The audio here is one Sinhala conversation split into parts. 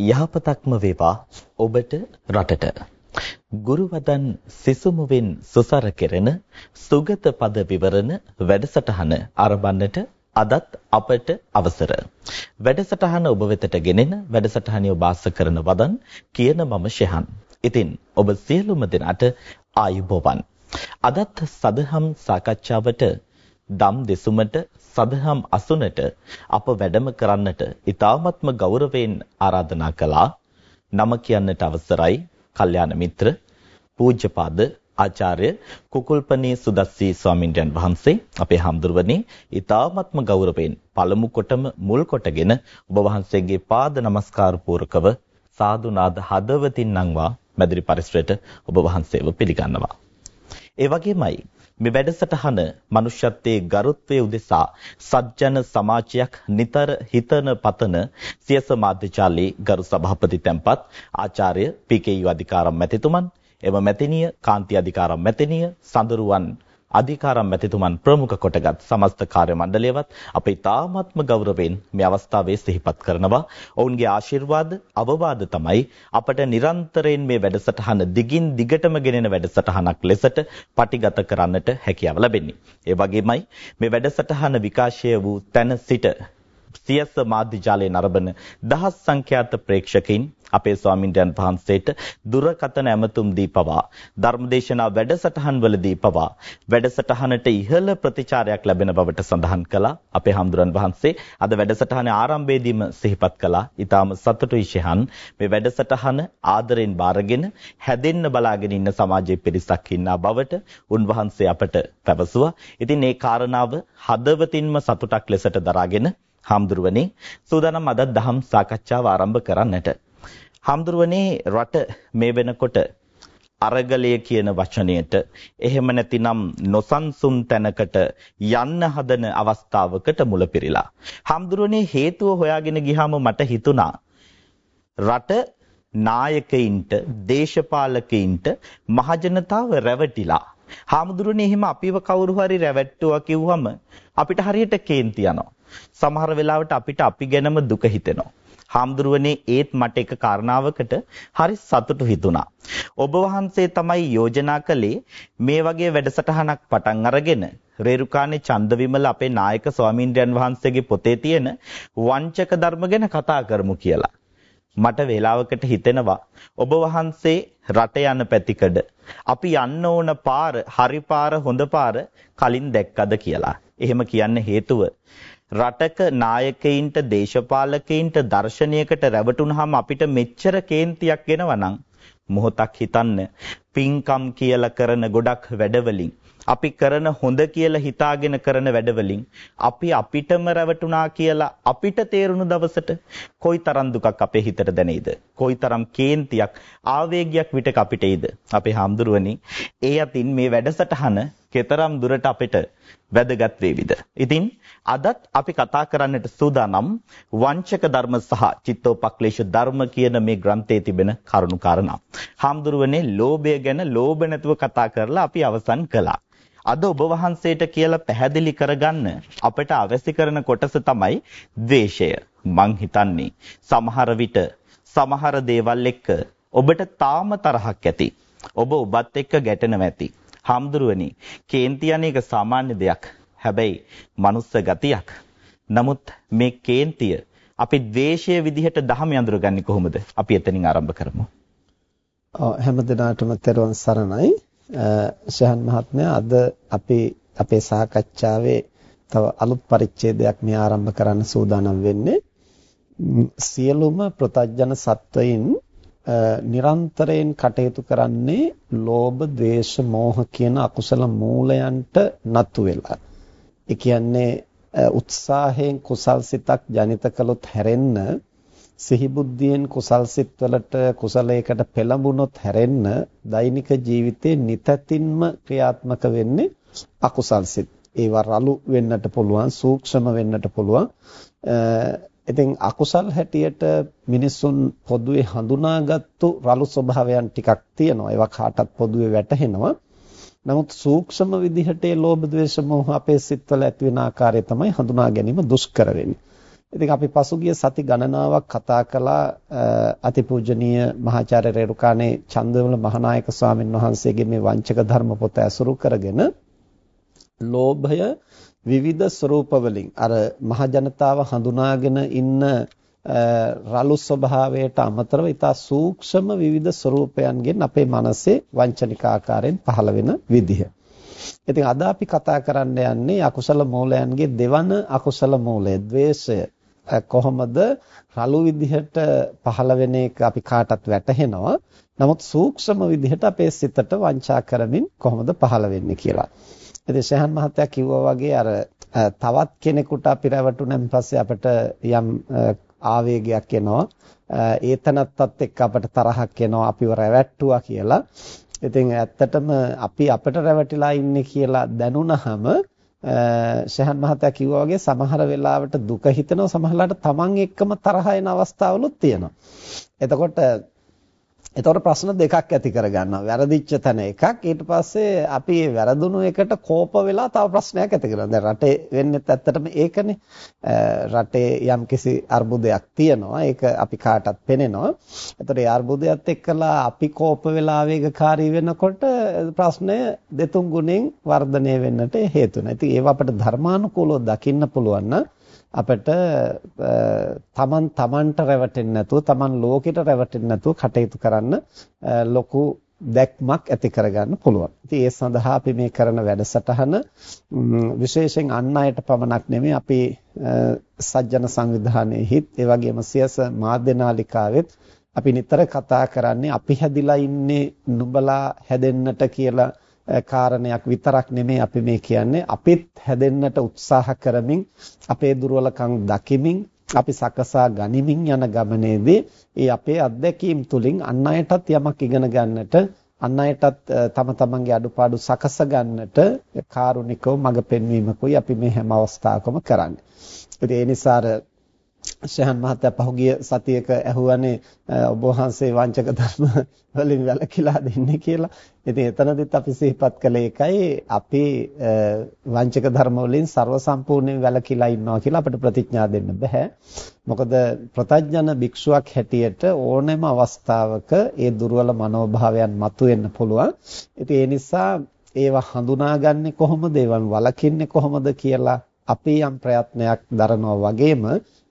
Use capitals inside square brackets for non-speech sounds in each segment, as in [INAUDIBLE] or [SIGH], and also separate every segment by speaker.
Speaker 1: යහපතක්ම වේවා ඔබට රටට. ගුරුවදන් සිසුමුවෙන් සුසර කෙරෙන සුගත පද විවරණ වැඩසටහන ආරම්භන්නට අදත් අපට අවසර. වැඩසටහන ඔබ වෙතට ගෙනෙන වැඩසටහනිය ඔබ ආස කරන වදන් කියන මම ශෙහන්. ඉතින් ඔබ සියලුම දෙනාට ආයුබෝවන්. අදත් සදහම් සාකච්ඡාවට දම් දෙසුමට සදහම් අසුනට අප වැඩම කරන්නට ඊ타ත්ම ගෞරවයෙන් ආරාධනා කළා. නම කියන්නට අවසරයි. කල්යාණ මිත්‍ර පූජ්‍යපාද ආචාර්ය කුකුල්පනී සුදස්සී ස්වාමින්වයන් වහන්සේ අපේ හම්දුරුවනේ ඊ타ත්ම ගෞරවයෙන් පළමු කොටම මුල් කොටගෙන ඔබ වහන්සේගේ පාද නමස්කාර පූරකව සාදු නාද හදවතින් නංවා මැදිරි පරිසරයට ඔබ වහන්සේව පිළිගන්නවා. ඒ වගේමයි මේ වැඩසටහන මනුෂ්‍යත්වයේ ගරුත්වයේ උදෙසා සත්ජන සමාජයක් නිතර හිතන පතන සියස මාධ්‍යචාලී ගරු සභාපති තැන්පත් ආචාර්ය පී.කේ.යු අධිකාරම් මැතිතුමන් එම මැතිණිය කාන්ති අධිකාරම් මැතිණිය සඳරුවන් අධිකාරම් මැතිතුමන් ප්‍රමුඛ කොටගත් සමස්ත කාර්ය මණ්ඩලයවත් අපේ තාමත්ම ගෞරවයෙන් මේ අවස්ථාවේ සිහිපත් කරනවා. ඔවුන්ගේ ආශිර්වාද අවවාද තමයි අපට නිරන්තරයෙන් මේ වැඩසටහන දිගින් දිගටම ගෙනෙන වැඩසටහනක් ලෙසට පටිගත කරන්නට හැකියාව ලැබෙන්නේ. ඒ වගේමයි මේ වැඩසටහන විකාශය වූ තැන සිට සියස මාධ්‍ය ජාලයේ නරඹන දහස් සංඛ්‍යාත ප්‍රේක්ෂකයින් අපේ ස්වාමින්වයන් වහන්සේට දුරකතන ඇමතුම් දී පවා ධර්මදේශනා වැඩසටහන් වලදී පවා වැඩසටහනට ඉහළ ප්‍රතිචාරයක් ලැබෙන බවට සඳහන් කළා. අපේ හම්දුරන් වහන්සේ අද වැඩසටහනේ ආරම්භයේදීම සිහිපත් කළා. ඊටාම සතුටුයි ශහන් මේ වැඩසටහන ආදරෙන් බාරගෙන හැදෙන්න බලාගෙන ඉන්න සමාජයේ පිරිසක් ඉන්නා බවට උන්වහන්සේ අපට පැවසුවා. ඉතින් මේ කාරණාව හදවතින්ම සතුටක් ලෙසට දරාගෙන හාමුදුරුවනේ සූදානම් අද දහම් සාකච්ඡාව ආරම්භ කරන්නට. හාමුදුරුවනේ රට මේ වෙනකොට අරගලය කියන වචනයට එහෙම නැතිනම් නොසන්සුන් තැනකට යන්න හදන අවස්ථාවකට මුල පිරීලා. හාමුදුරුවනේ හේතුව හොයාගෙන ගියාම මට හිතුණා රට නායකයින්ට දේශපාලකයින්ට මහජනතාව රැවටිලා හාමුදුරනේ එහෙම අපිව කවුරු හරි රැවට්ටුවා කිව්වම අපිට හරියට කේන්ති යනවා. සමහර වෙලාවට අපිට අපි ගැනම දුක හිතෙනවා. හාමුදුරුවනේ ඒත් මට එක කාරණාවකට හරි සතුටු හිතුණා. ඔබ වහන්සේ තමයි යෝජනා කළේ මේ වගේ වැඩසටහනක් පටන් අරගෙන රේරුකානේ චන්දවිමල අපේ නායක ස්වාමීන්ද්‍රයන් වහන්සේගේ පොතේ තියෙන වංචක ධර්ම ගැන කතා කරමු කියලා. මට වේලාවකට හිතෙනවා. ඔබ වහන්සේ රට යන පැතිකඩ. අපි යන්න ඕන පාර හරි පාර හොඳ පාර කලින් දැක්කද කියලා. එහෙම කියන්න හේතුව රටක නායකයින්ට දේශපාලකයින්ට දර්ශනයකට රැවටුනහම අපිට මෙච්චර කේන්තියක් එනවා මොහොතක් හිතන්න. පින්කම් කියලා කරන ගොඩක් වැඩවලින් අපි කරන හොඳ කියලා හිතාගෙන කරන වැඩවලින් අපි අපිටම රැවටුණා කියලා අපිට තේරුණු දවසට කොයිතරම් දුකක් අපේ හිතට දැනෙයිද කොයිතරම් කේන්තියක් ආවේගයක් විටක අපිට එයිද අපේ හාමුදුරුවනි ඒ අතින් මේ වැඩසටහන කතරම් දුරට අපිට වැදගත් වේවිද ඉතින් අදත් අපි කතා කරන්නට සූදානම් වංචක ධර්ම සහ චිත්තෝපක්ලේශ ධර්ම කියන මේ ග්‍රන්ථයේ තිබෙන කරුණු කාරණා. හාමුදුරුවනේ ලෝභය ගැන ලෝභ නැතුව කතා කරලා අපි අවසන් කළා. අද ඔබ වහන්සේට කියලා පැහැදිලි කරගන්න අපිට අවශ්‍ය කරන කොටස තමයි ද්වේෂය. මං හිතන්නේ සමහර විට සමහර දේවල් එක්ක ඔබට තාම තරහක් ඇති. ඔබ ඔබත් එක්ක ගැටෙනවා ඇති. හාමුදුරුවනි, කේන්ති අනේක සාමාන්‍ය දෙයක්. හැබැයි මනුස්ස ගතියක්. නමුත් මේ කේන්තිය අපි ද්වේෂය විදිහට දහම යඳුරගන්නේ කොහොමද? අපි එතනින් ආරම්භ කරමු.
Speaker 2: ඔව් හැම දිනාටම තෙරුවන් සරණයි. ශහන් මහත්මයා අද අපි අපේ සාකච්ඡාවේ තව අලුත් පරිච්ඡේදයක් මේ ආරම්භ කරන්න සූදානම් වෙන්නේ සියලුම ප්‍රතඥ සත්වයින් නිරන්තරයෙන් කටයුතු කරන්නේ ලෝභ, ද්වේෂ, මෝහ කියන අකුසල මූලයන්ට නතු වෙලා. ඒ කියන්නේ උත්සාහයෙන් කුසල් සිතක් ජනිත කළොත් හැරෙන්න සිහිබුද්ධියෙන් කුසල් සිත්වලට කුසලයකට පෙළඹුණොත් හැරෙන්න දෛනික ජීවිතේ නිතැතින්ම ක්‍රියාත්මක වෙන්නේ අකුසල් සිත්. ඒවා රළු වෙන්නට පුළුවන්, සූක්ෂම වෙන්නට පුළුවන්. ඉතින් අකුසල් හැටියට මිනිසුන් පොදුවේ හඳුනාගත්තු රළු ස්වභාවයන් ටිකක් තියෙනවා. ඒවා කාටත් පොදුවේ වැටහෙනවා. නමුත් සූක්ෂම විදිහට ඒ ලෝභ ද්වේෂ මෝහ අපේ සිත්වල ඇති වෙන ආකාරය තමයි හඳුනා ගැනීම දුෂ්කර වෙන්නේ. ඉතින් අපි පසුගිය සති ගණනාවක් කතා කළා අතිපූජනීය මහාචාර්ය රේරුකානේ චන්දවල මහානායක ස්වාමීන් වහන්සේගේ මේ වංචක ධර්ම පොත ඇසුරු කරගෙන ලෝභය විවිධ ස්වરૂප වලින් අර මහ ජනතාව හඳුනාගෙන ඉන්න රළු ස්වභාවයට අමතරව ඉතා සූක්ෂම විවිධ ස්වરૂපයන්ගෙන් අපේ මනසේ වංචනික ආකාරයෙන් පහළ වෙන විදිහ. ඉතින් අද අපි කතා කරන්න යන්නේ අකුසල මූලයන්ගේ දෙවන අකුසල මූලය ද්වේෂය කොහොමද රළු විදිහට පහළ වෙන එක අපි කාටත් වැටහෙනවා. නමුත් සූක්ෂම විදිහට අපේ සිතට වංචා කරමින් කොහොමද පහළ වෙන්නේ කියලා. ඉතින් ශහන් මහත්තයා කිව්වා වගේ අර තවත් කෙනෙකුට අපි රැවටුනන් පස්සේ අපිට යම් ආවේගයක් එනවා. ඒතනත්තත් එක්ක අපිට තරහක් එනවා අපිව රැවට්ටුවා කියලා. ඉතින් ඇත්තටම අපි අපිට රැවටිලා ඉන්නේ කියලා දැනුණහම ශහන් මහත්තයා කිව්වා වගේ සමහර වෙලාවට දුක හිතෙනවා සමහරලාට තමන් එක්කම තරහ එන අවස්ථාවලුත් තියෙනවා. එතකොට එතකොට ප්‍රශ්න දෙකක් ඇති කරගන්නවා. වැරදිච්ච තැන එකක් ඊට පස්සේ අපි වැරදුණු එකට කෝප වෙලා තව ප්‍රශ්නයක් ඇති කරනවා. දැන් රටේ වෙන්නේ ඇත්තටම ඒකනේ. රටේ යම්කිසි අර්බුදයක් තියෙනවා. ඒක අපි කාටත් පෙනෙනවා. එතකොට ඒ අර්බුදයත් එක්කලා අපි කෝප වෙලා වේගකාරී වෙනකොට ප්‍රශ්නය දෙතුන් ගුණෙන් වර්ධනය වෙන්නට හේතු වෙනවා. ඉතින් ඒව අපිට ධර්මානුකූලව දකින්න පුළුවන් නම් අපිට තමන් තමන්ට රැවටෙන්නේ නැතුව තමන් ලෝකෙට රැවටෙන්නේ නැතුව කටයුතු කරන්න ලොකු දැක්මක් ඇති කරගන්න පුළුවන්. ඉතින් ඒ සඳහා අපි මේ කරන වැඩසටහන විශේෂයෙන් අන් අයට පමණක් නෙමෙයි අපි සජ්ජන සංවිධානයේහිත් ඒ වගේම සියස මාධ්‍ය නාලිකාවෙත් අපි නිතර කතා කරන්නේ අපි හැදිලා ඉන්නේ නුඹලා හැදෙන්නට කියලා කාරණයක් විතරක් නෙමෙයි අපි මේ කියන්නේ අපිත් හැදෙන්නට උත්සාහ කරමින් අපේ දුර්වලකම් දකිමින් අපි සකසා ගනිමින් යන ගමනේදී ඒ අපේ අත්දැකීම් තුලින් අන් අයටත් යමක් ඉගෙන ගන්නට අන් අයටත් තම තමන්ගේ අඩුපාඩු සකස ගන්නට කාරුණිකව මඟ පෙන්වීමකුයි අපි මේ හැම අවස්ථාවකම කරන්නේ. ඉතින් ඒ නිසා ශහන් මහත්තයා පහුගිය සතියක ඇහුවානේ ඔබ වහන්සේ වංචක ධර්ම වලින් වැළකීලා දෙන්නේ කියලා. ඉතින් එතනදිත් අපි සිහිපත් කළේ එකයි අපි වංචක ධර්ම වලින් ਸਰව සම්පූර්ණයෙන් වැළකීලා ඉන්නවා කියලා අපිට ප්‍රතිඥා දෙන්න බෑ. මොකද ප්‍රතඥන භික්ෂුවක් හැටියට ඕනෑම අවස්ථාවක ඒ දුර්වල මනෝභාවයන් මතුවෙන්න පුළුවන්. ඉතින් ඒ නිසා ඒවා හඳුනාගන්නේ කොහොමද? ඒවන් වළකින්නේ කොහොමද කියලා අපි යම් ප්‍රයත්නයක් දරනවා වගේම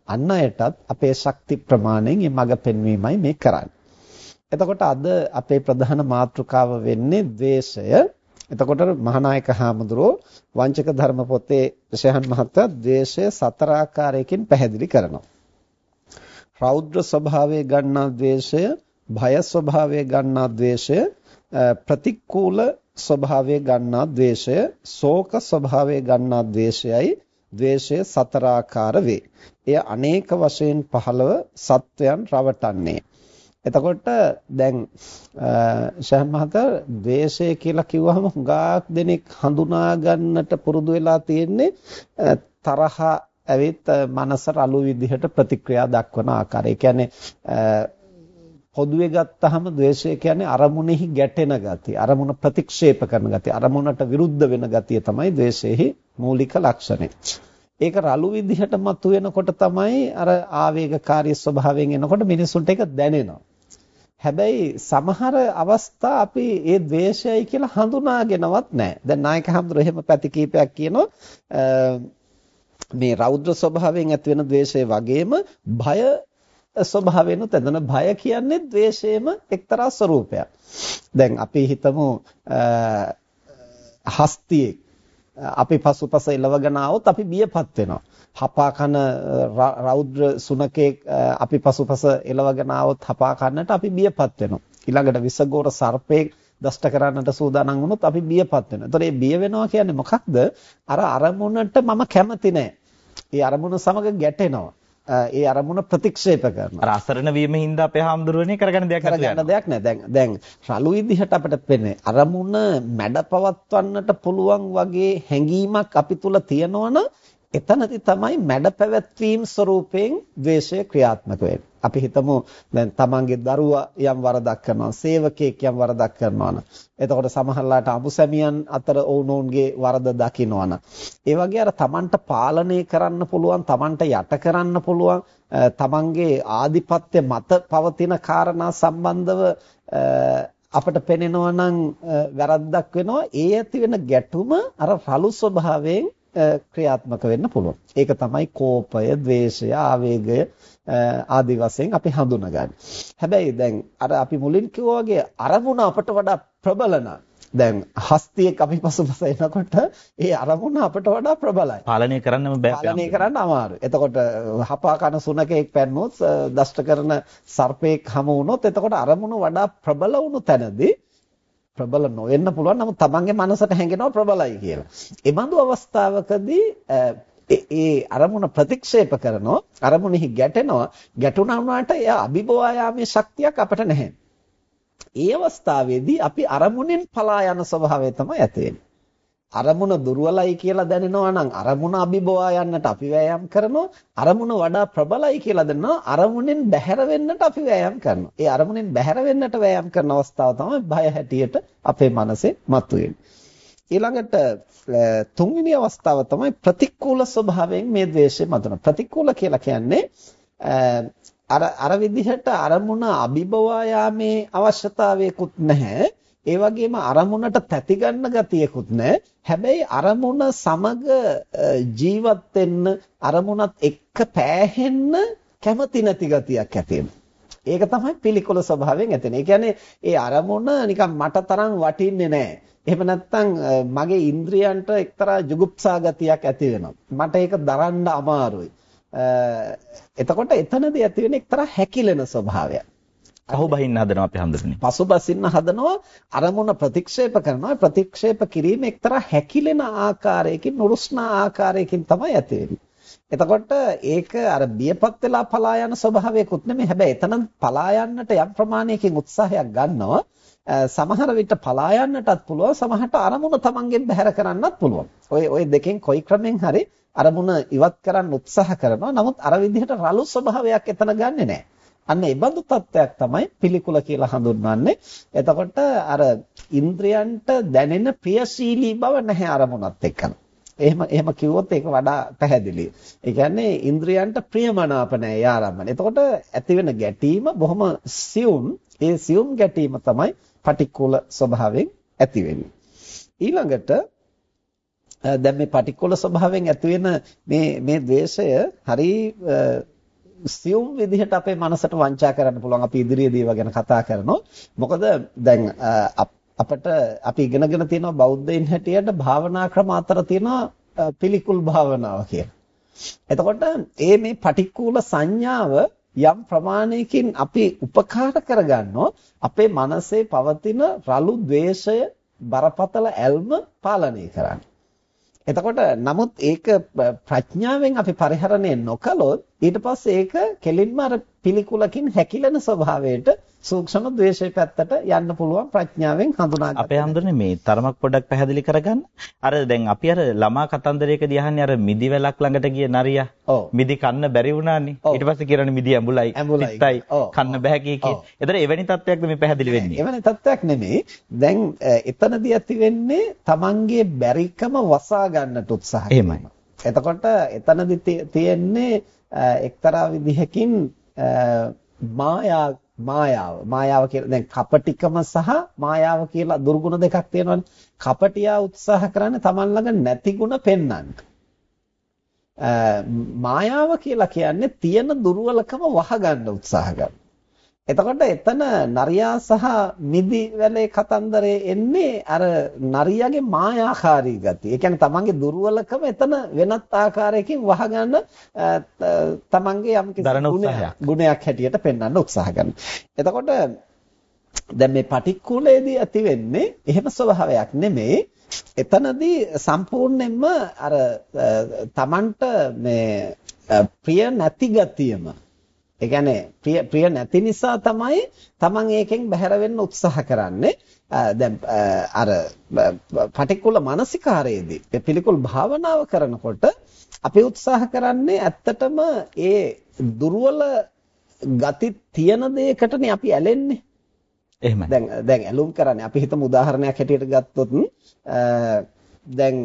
Speaker 2: අන් අයටත් අපේ ශක්ති ප්‍රමාණයෙන් මේ මඟ පෙන්වීමයි මේ කරන්නේ. එතකොට අද අපේ ප්‍රධාන මාතෘකාව වෙන්නේ ද්වේෂය. එතකොට මහානායක හාමුදුරුවෝ වංචක ධර්ම පොතේ ශහන් මහත්තයා ද්වේෂය සතර ආකාරයකින් පැහැදිලි කරනවා. රෞද්‍ර ස්වභාවය ගන්නා ද්වේෂය, භය ස්වභාවය ගන්නා ද්වේෂය, ප්‍රතිකූල ස්වභාවය ගන්නා ද්වේෂය, ශෝක ස්වභාවය ගන්නා ද්වේෂයයි ද්වේෂය සතර ආකාර වේ. එය අනේක වශයෙන් පහළව සත්වයන් රවටන්නේ. එතකොට දැන් ශහන් මහතා ද්වේෂය කියලා කිව්වහම හුඟක් දෙනෙක් හඳුනා ගන්නට පුරුදු වෙලා තියෙන්නේ තරහ ඇවිත් මනස රළු විදිහට ප්‍රතික්‍රියා දක්වන ආකාරය. ඒ කියන්නේ පොදුවේ ගත්තාම ද්වේෂය කියන්නේ අරමුණෙහි ගැටෙන ගතිය, අරමුණ ප්‍රතික්ෂේප කරන ගතිය, අරමුණට විරුද්ධ වෙන ගතිය තමයි ද්වේෂයේ මූලික ලක්ෂණය. ඒක රළු විදිහට මතුවෙනකොට තමයි අර ආවේගකාරී ස්වභාවයෙන් එනකොට මිනිසුන්ට ඒක දැනෙනවා. හැබැයි සමහර අවස්ථා අපි ඒ ද්වේෂයයි කියලා හඳුනාගෙනවත් නැහැ. දැන් නායක හඳුර එහෙම පැති කීපයක් කියනවා මේ රෞද්‍ර ස්වභාවයෙන් ඇති වෙන ද්වේෂය වගේම භය ස්වභාවයෙන්ුත් එතන භය කියන්නේ द्वේෂයේම එක්තරා ස්වરૂපයක්. දැන් අපි හිතමු හස්තියෙක් අපි පසුපස ඉලවගෙන આવොත් අපි බියපත් වෙනවා. හපා කන රෞද්‍ර සුනකෙක් අපි පසුපස එලවගෙන આવොත් හපා කන්නට අපි බියපත් වෙනවා. ඊළඟට විසගෝර සර්පෙක් දෂ්ට කරන්නට සූදානම් වුණොත් අපි බියපත් වෙනවා. ඒතකොට මේ බිය වෙනවා කියන්නේ මොකක්ද? අර අරමුණට මම කැමති නැහැ. ඒ අරමුණ සමග ගැටෙනවා. ඒ අරමුණ ප්‍රතික්ෂේප කරනවා.
Speaker 1: අර අසරණ වීම හින්දා අපේ හාමුදුරුවනේ කරගන්න දෙයක්
Speaker 2: නැහැ. කරගන්න දෙයක් නැහැ. දැන් දැන් රළු විදිහට අපිට පෙන්නේ අරමුණ මැඩපවත්වන්නට පුළුවන් වගේ හැඟීමක් අපි තුල තියෙනවනම් එතනදී තමයි මැඩ පැවැත්වීම ස්වરૂපයෙන් ද්වේෂය ක්‍රියාත්මක වෙන්නේ. අපි හිතමු දැන් තමන්ගේ දරුවා යම් වරදක් කරනවා, සේවකයෙක් යම් වරදක් කරනවා නම්. එතකොට සමහරලාට අමුසැමියන් අතර ඔවුනොවුන්ගේ වරද දකිනවා නම්. ඒ වගේ අර තමන්ට පාලනය කරන්න පුළුවන්, තමන්ට යට කරන්න පුළුවන්, තමන්ගේ ආධිපත්‍ය මත පවතින කාරණා සම්බන්ධව අපට පෙනෙනවා නම් වැරද්දක් වෙනවා ඒ ඇති වෙන ගැටුම අර රළු ස්වභාවයෙන් ක්‍රියාත්මක වෙන්න පුළුවන්. ඒක තමයි කෝපය, ද්වේෂය, ආවේගය ආදි වශයෙන් අපි හඳුනගන්නේ. හැබැයි දැන් අර අපි මුලින් කිව්වා වගේ අරමුණ අපට වඩා ප්‍රබල දැන් හස්තියෙක් අපි පසුපස එනකොට ඒ අරමුණ අපට වඩා ප්‍රබලයි.
Speaker 1: පාලනය කරන්නම බෑ.
Speaker 2: පාලනය කරන්න අමාරුයි. එතකොට හපා කන සුනකෙක් පැන්නොත් දෂ්ට කරන සර්පෙක් හමු වුණොත් එතකොට අරමුණ වඩා ප්‍රබල වුණු තැනදී ප්‍රබල නොවෙන්න පුළුවන්. නමුත් තමන්ගේ මනසට හැඟෙනවා ප්‍රබලයි කියලා. ඒ බඳු අවස්ථාවකදී ඒ අරමුණ ප්‍රතික්ෂේප කරනවා අරමුණෙහි ගැටෙනවා ගැටුණා වුණාට එයා අභිබවා යාමේ ශක්තියක් අපිට නැහැ. ඒ අවස්ථාවේදී අපි අරමුණෙන් පලා යන ස්වභාවය තමයි ඇති වෙන්නේ. අරමුණ දුර්වලයි කියලා දැනෙනවා නම් අරමුණ අභිබවා යන්නට අපි වෑයම් කරනවා. අරමුණ වඩා ප්‍රබලයි කියලා දැනනවා. අරමුණෙන් බැහැර වෙන්නට අපි වෑයම් කරනවා. ඒ අරමුණෙන් බැහැර වෙන්නට වෑයම් කරන අවස්ථාව තමයි බය හැටියට අපේ මනසේ මතුවෙන්නේ. ඊළඟට තුන්වෙනි අවස්ථාව තමයි ප්‍රතිකූල ස්වභාවයෙන් මේ ද්වේෂය මතුන ප්‍රතිකූල කියලා කියන්නේ අර අර විදිහට අරමුණ අභිබවා යාමේ අවශ්‍යතාවයකුත් නැහැ. ඒ වගේම අරමුණට තැති ගන්න ගතියකුත් නැහැ. හැබැයි අරමුණ සමග ජීවත් වෙන්න අරමුණත් එක්ක පෑහෙන්න කැමති නැති ගතියක් ඇති ඒක තමයි පිළිකුල ස්වභාවයෙන් ඇතිනේ. ඒ කියන්නේ ඒ අරමුණ නිකන් මට තරම් වටින්නේ නැහැ. එහෙම නැත්නම් මගේ ඉන්ද්‍රියන්ට එක්තරා ජුගුප්සා ගතියක් ඇති වෙනවා. මට ඒක දරන්න අමාරුයි. එතකොට එතනදී ඇති වෙන එක්තරා හැකිලෙන ස්වභාවයක්.
Speaker 1: පහුබහින්න හදනවා අපි හඳුනන්නේ.
Speaker 2: පසුබසින්න හදනවා අරමුණ ප්‍රතික්ෂේප කරනවා. ප්‍රතික්ෂේප කිරීම එක්තරා හැකිලෙන ආකාරයකින් නුරුස්නා ආකාරයකින් තමයි ඇති එතකොට ඒක අර බියපත් වෙලා පලා යන ස්වභාවයකුත් නෙමෙයි. හැබැයි එතන පලා යන්නට යම් ප්‍රමාණයකින් උත්සාහයක් ගන්නවා. සමහර විට පලා යන්නටත් පුළුවන්. සමහරට අරමුණ තමන්ගෙන් බැහැර කරන්නත් පුළුවන්. ඔය ඔය දෙකෙන් කොයි ක්‍රමෙන් හරි අරමුණ ඉවත් කරන්න උත්සාහ කරනවා. නමුත් අර විදිහට රළු ස්වභාවයක් එතන ගන්නෙ නැහැ. අන්න ඒ බඳු තත්ත්වයක් තමයි පිළිකුල කියලා හඳුන්වන්නේ. එතකොට අර ඉන්ද්‍රයන්ට දැනෙන ප්‍රියශීලී බව නැහැ අරමුණත් එක්කන. එහෙම එහෙම කිව්වොත් ඒක වඩා පැහැදිලි. ඒ කියන්නේ ඉන්ද්‍රයන්ට ප්‍රියමනාප නැහැ ආරම්භන. එතකොට ඇති වෙන ගැටීම බොහොම සියුම්. ඒ සියුම් ගැටීම තමයි පටික්කුල ස්වභාවයෙන් ඇති වෙන්නේ. ඊළඟට දැන් මේ පටික්කුල ස්වභාවයෙන් ඇති වෙන මේ මේ ද්වේෂය හරි සියුම් විදිහට අපේ මනසට වංචා කරන්න පුළුවන් අපි ඉදිරියේදී ඒවා ගැන කතා කරනවා. මොකද දැන් අපිට අපි ඉගෙනගෙන තියෙනවා බෞද්ධයින් හැටියට භාවනා ක්‍රම අතර තියෙනවා පිළිකුල් භාවනාව කියලා. එතකොට ඒ මේ පටික්කුල සංඥාව යම් ප්‍රමාණයකින් අපි උපකාර කරගන්නෝ අපේ මනසේ පවතින රළු द्वේෂය බරපතල ඇල්ම පාලනය කරන්න. එතකොට නමුත් ඒක ප්‍රඥාවෙන් අපි පරිහරණය නොකළොත් ඊට පස්සේ ඒක කෙලින්ම අර පිළිකුලකින් හැකිලෙන ස්වභාවයට සූක්ෂම ද්වේෂය පැත්තට යන්න පුළුවන් ප්‍රඥාවෙන් හඳුනා ගන්න.
Speaker 1: අපේ හඳුනන්නේ මේ තරමක් පොඩ්ඩක් පැහැදිලි කරගන්න. අර දැන් අපි අර ළමා කතන්දරයකදී අහන්නේ අර මිදි වැලක් ළඟට ගිය නරියා. මිදි කන්න බැරි වුණානේ. ඊට පස්සේ කියරනේ මිදි ඇඹුලයි. පිටයි. කන්න බෑ කිය කී. එතන එවැනි තත්ත්වයක්ද මේ පැහැදිලි වෙන්නේ?
Speaker 2: එවැනි තත්ත්වයක් නෙමෙයි. දැන් එතනදී ඇති වෙන්නේ Tamange බැරිකම වසා ගන්නට උත්සාහ. එතකොට එතනදී තියෙන්නේ එක්තරා විදිහකින් මායා මායාව. මායාව කියලා දැන් කපටිකම සහ මායාව කියලා දුර්ගුණ දෙකක් තියෙනවනේ. කපටියා උත්සාහ කරන්නේ Taman ළඟ නැති ಗುಣ පෙන්වන්න. මායාව කියලා කියන්නේ තියෙන දුර්වලකම වහගන්න උත්සාහ කරනවා එතකොට එතන නරියා සහ මිදි වැලේ කතන්දරේ එන්නේ අර නරියාගේ මායාකාරී ගතිය. ඒ කියන්නේ තමන්ගේ දුර්වලකම එතන වෙනත් ආකාරයකින් වහගන්න තමන්ගේ යම් ගුණයක් හැටියට පෙන්වන්න උත්සාහ. එතකොට දැන් මේ පටික්කුලයේදී ඇති වෙන්නේ එහෙම ස්වභාවයක් නෙමෙයි. එතනදී සම්පූර්ණයෙන්ම අර තමන්ට මේ ප්‍රිය නැති ගතියම ඒ කියන්නේ ප්‍රිය ප්‍රිය නැති නිසා තමයි Taman ඒකෙන් බැහැර වෙන්න උත්සාහ කරන්නේ. දැන් අර පටිකුල මානසිකාරයේදී පිළිකුල් භාවනාව කරනකොට අපි උත්සාහ කරන්නේ ඇත්තටම ඒ දුර්වල ගති තියෙන දෙයකටනේ අපි ඇලෙන්නේ.
Speaker 1: එහෙමයි.
Speaker 2: දැන් දැන් ඇලුම් කරන්නේ අපි හිතමු උදාහරණයක් හැටියට ගත්තොත් දැන්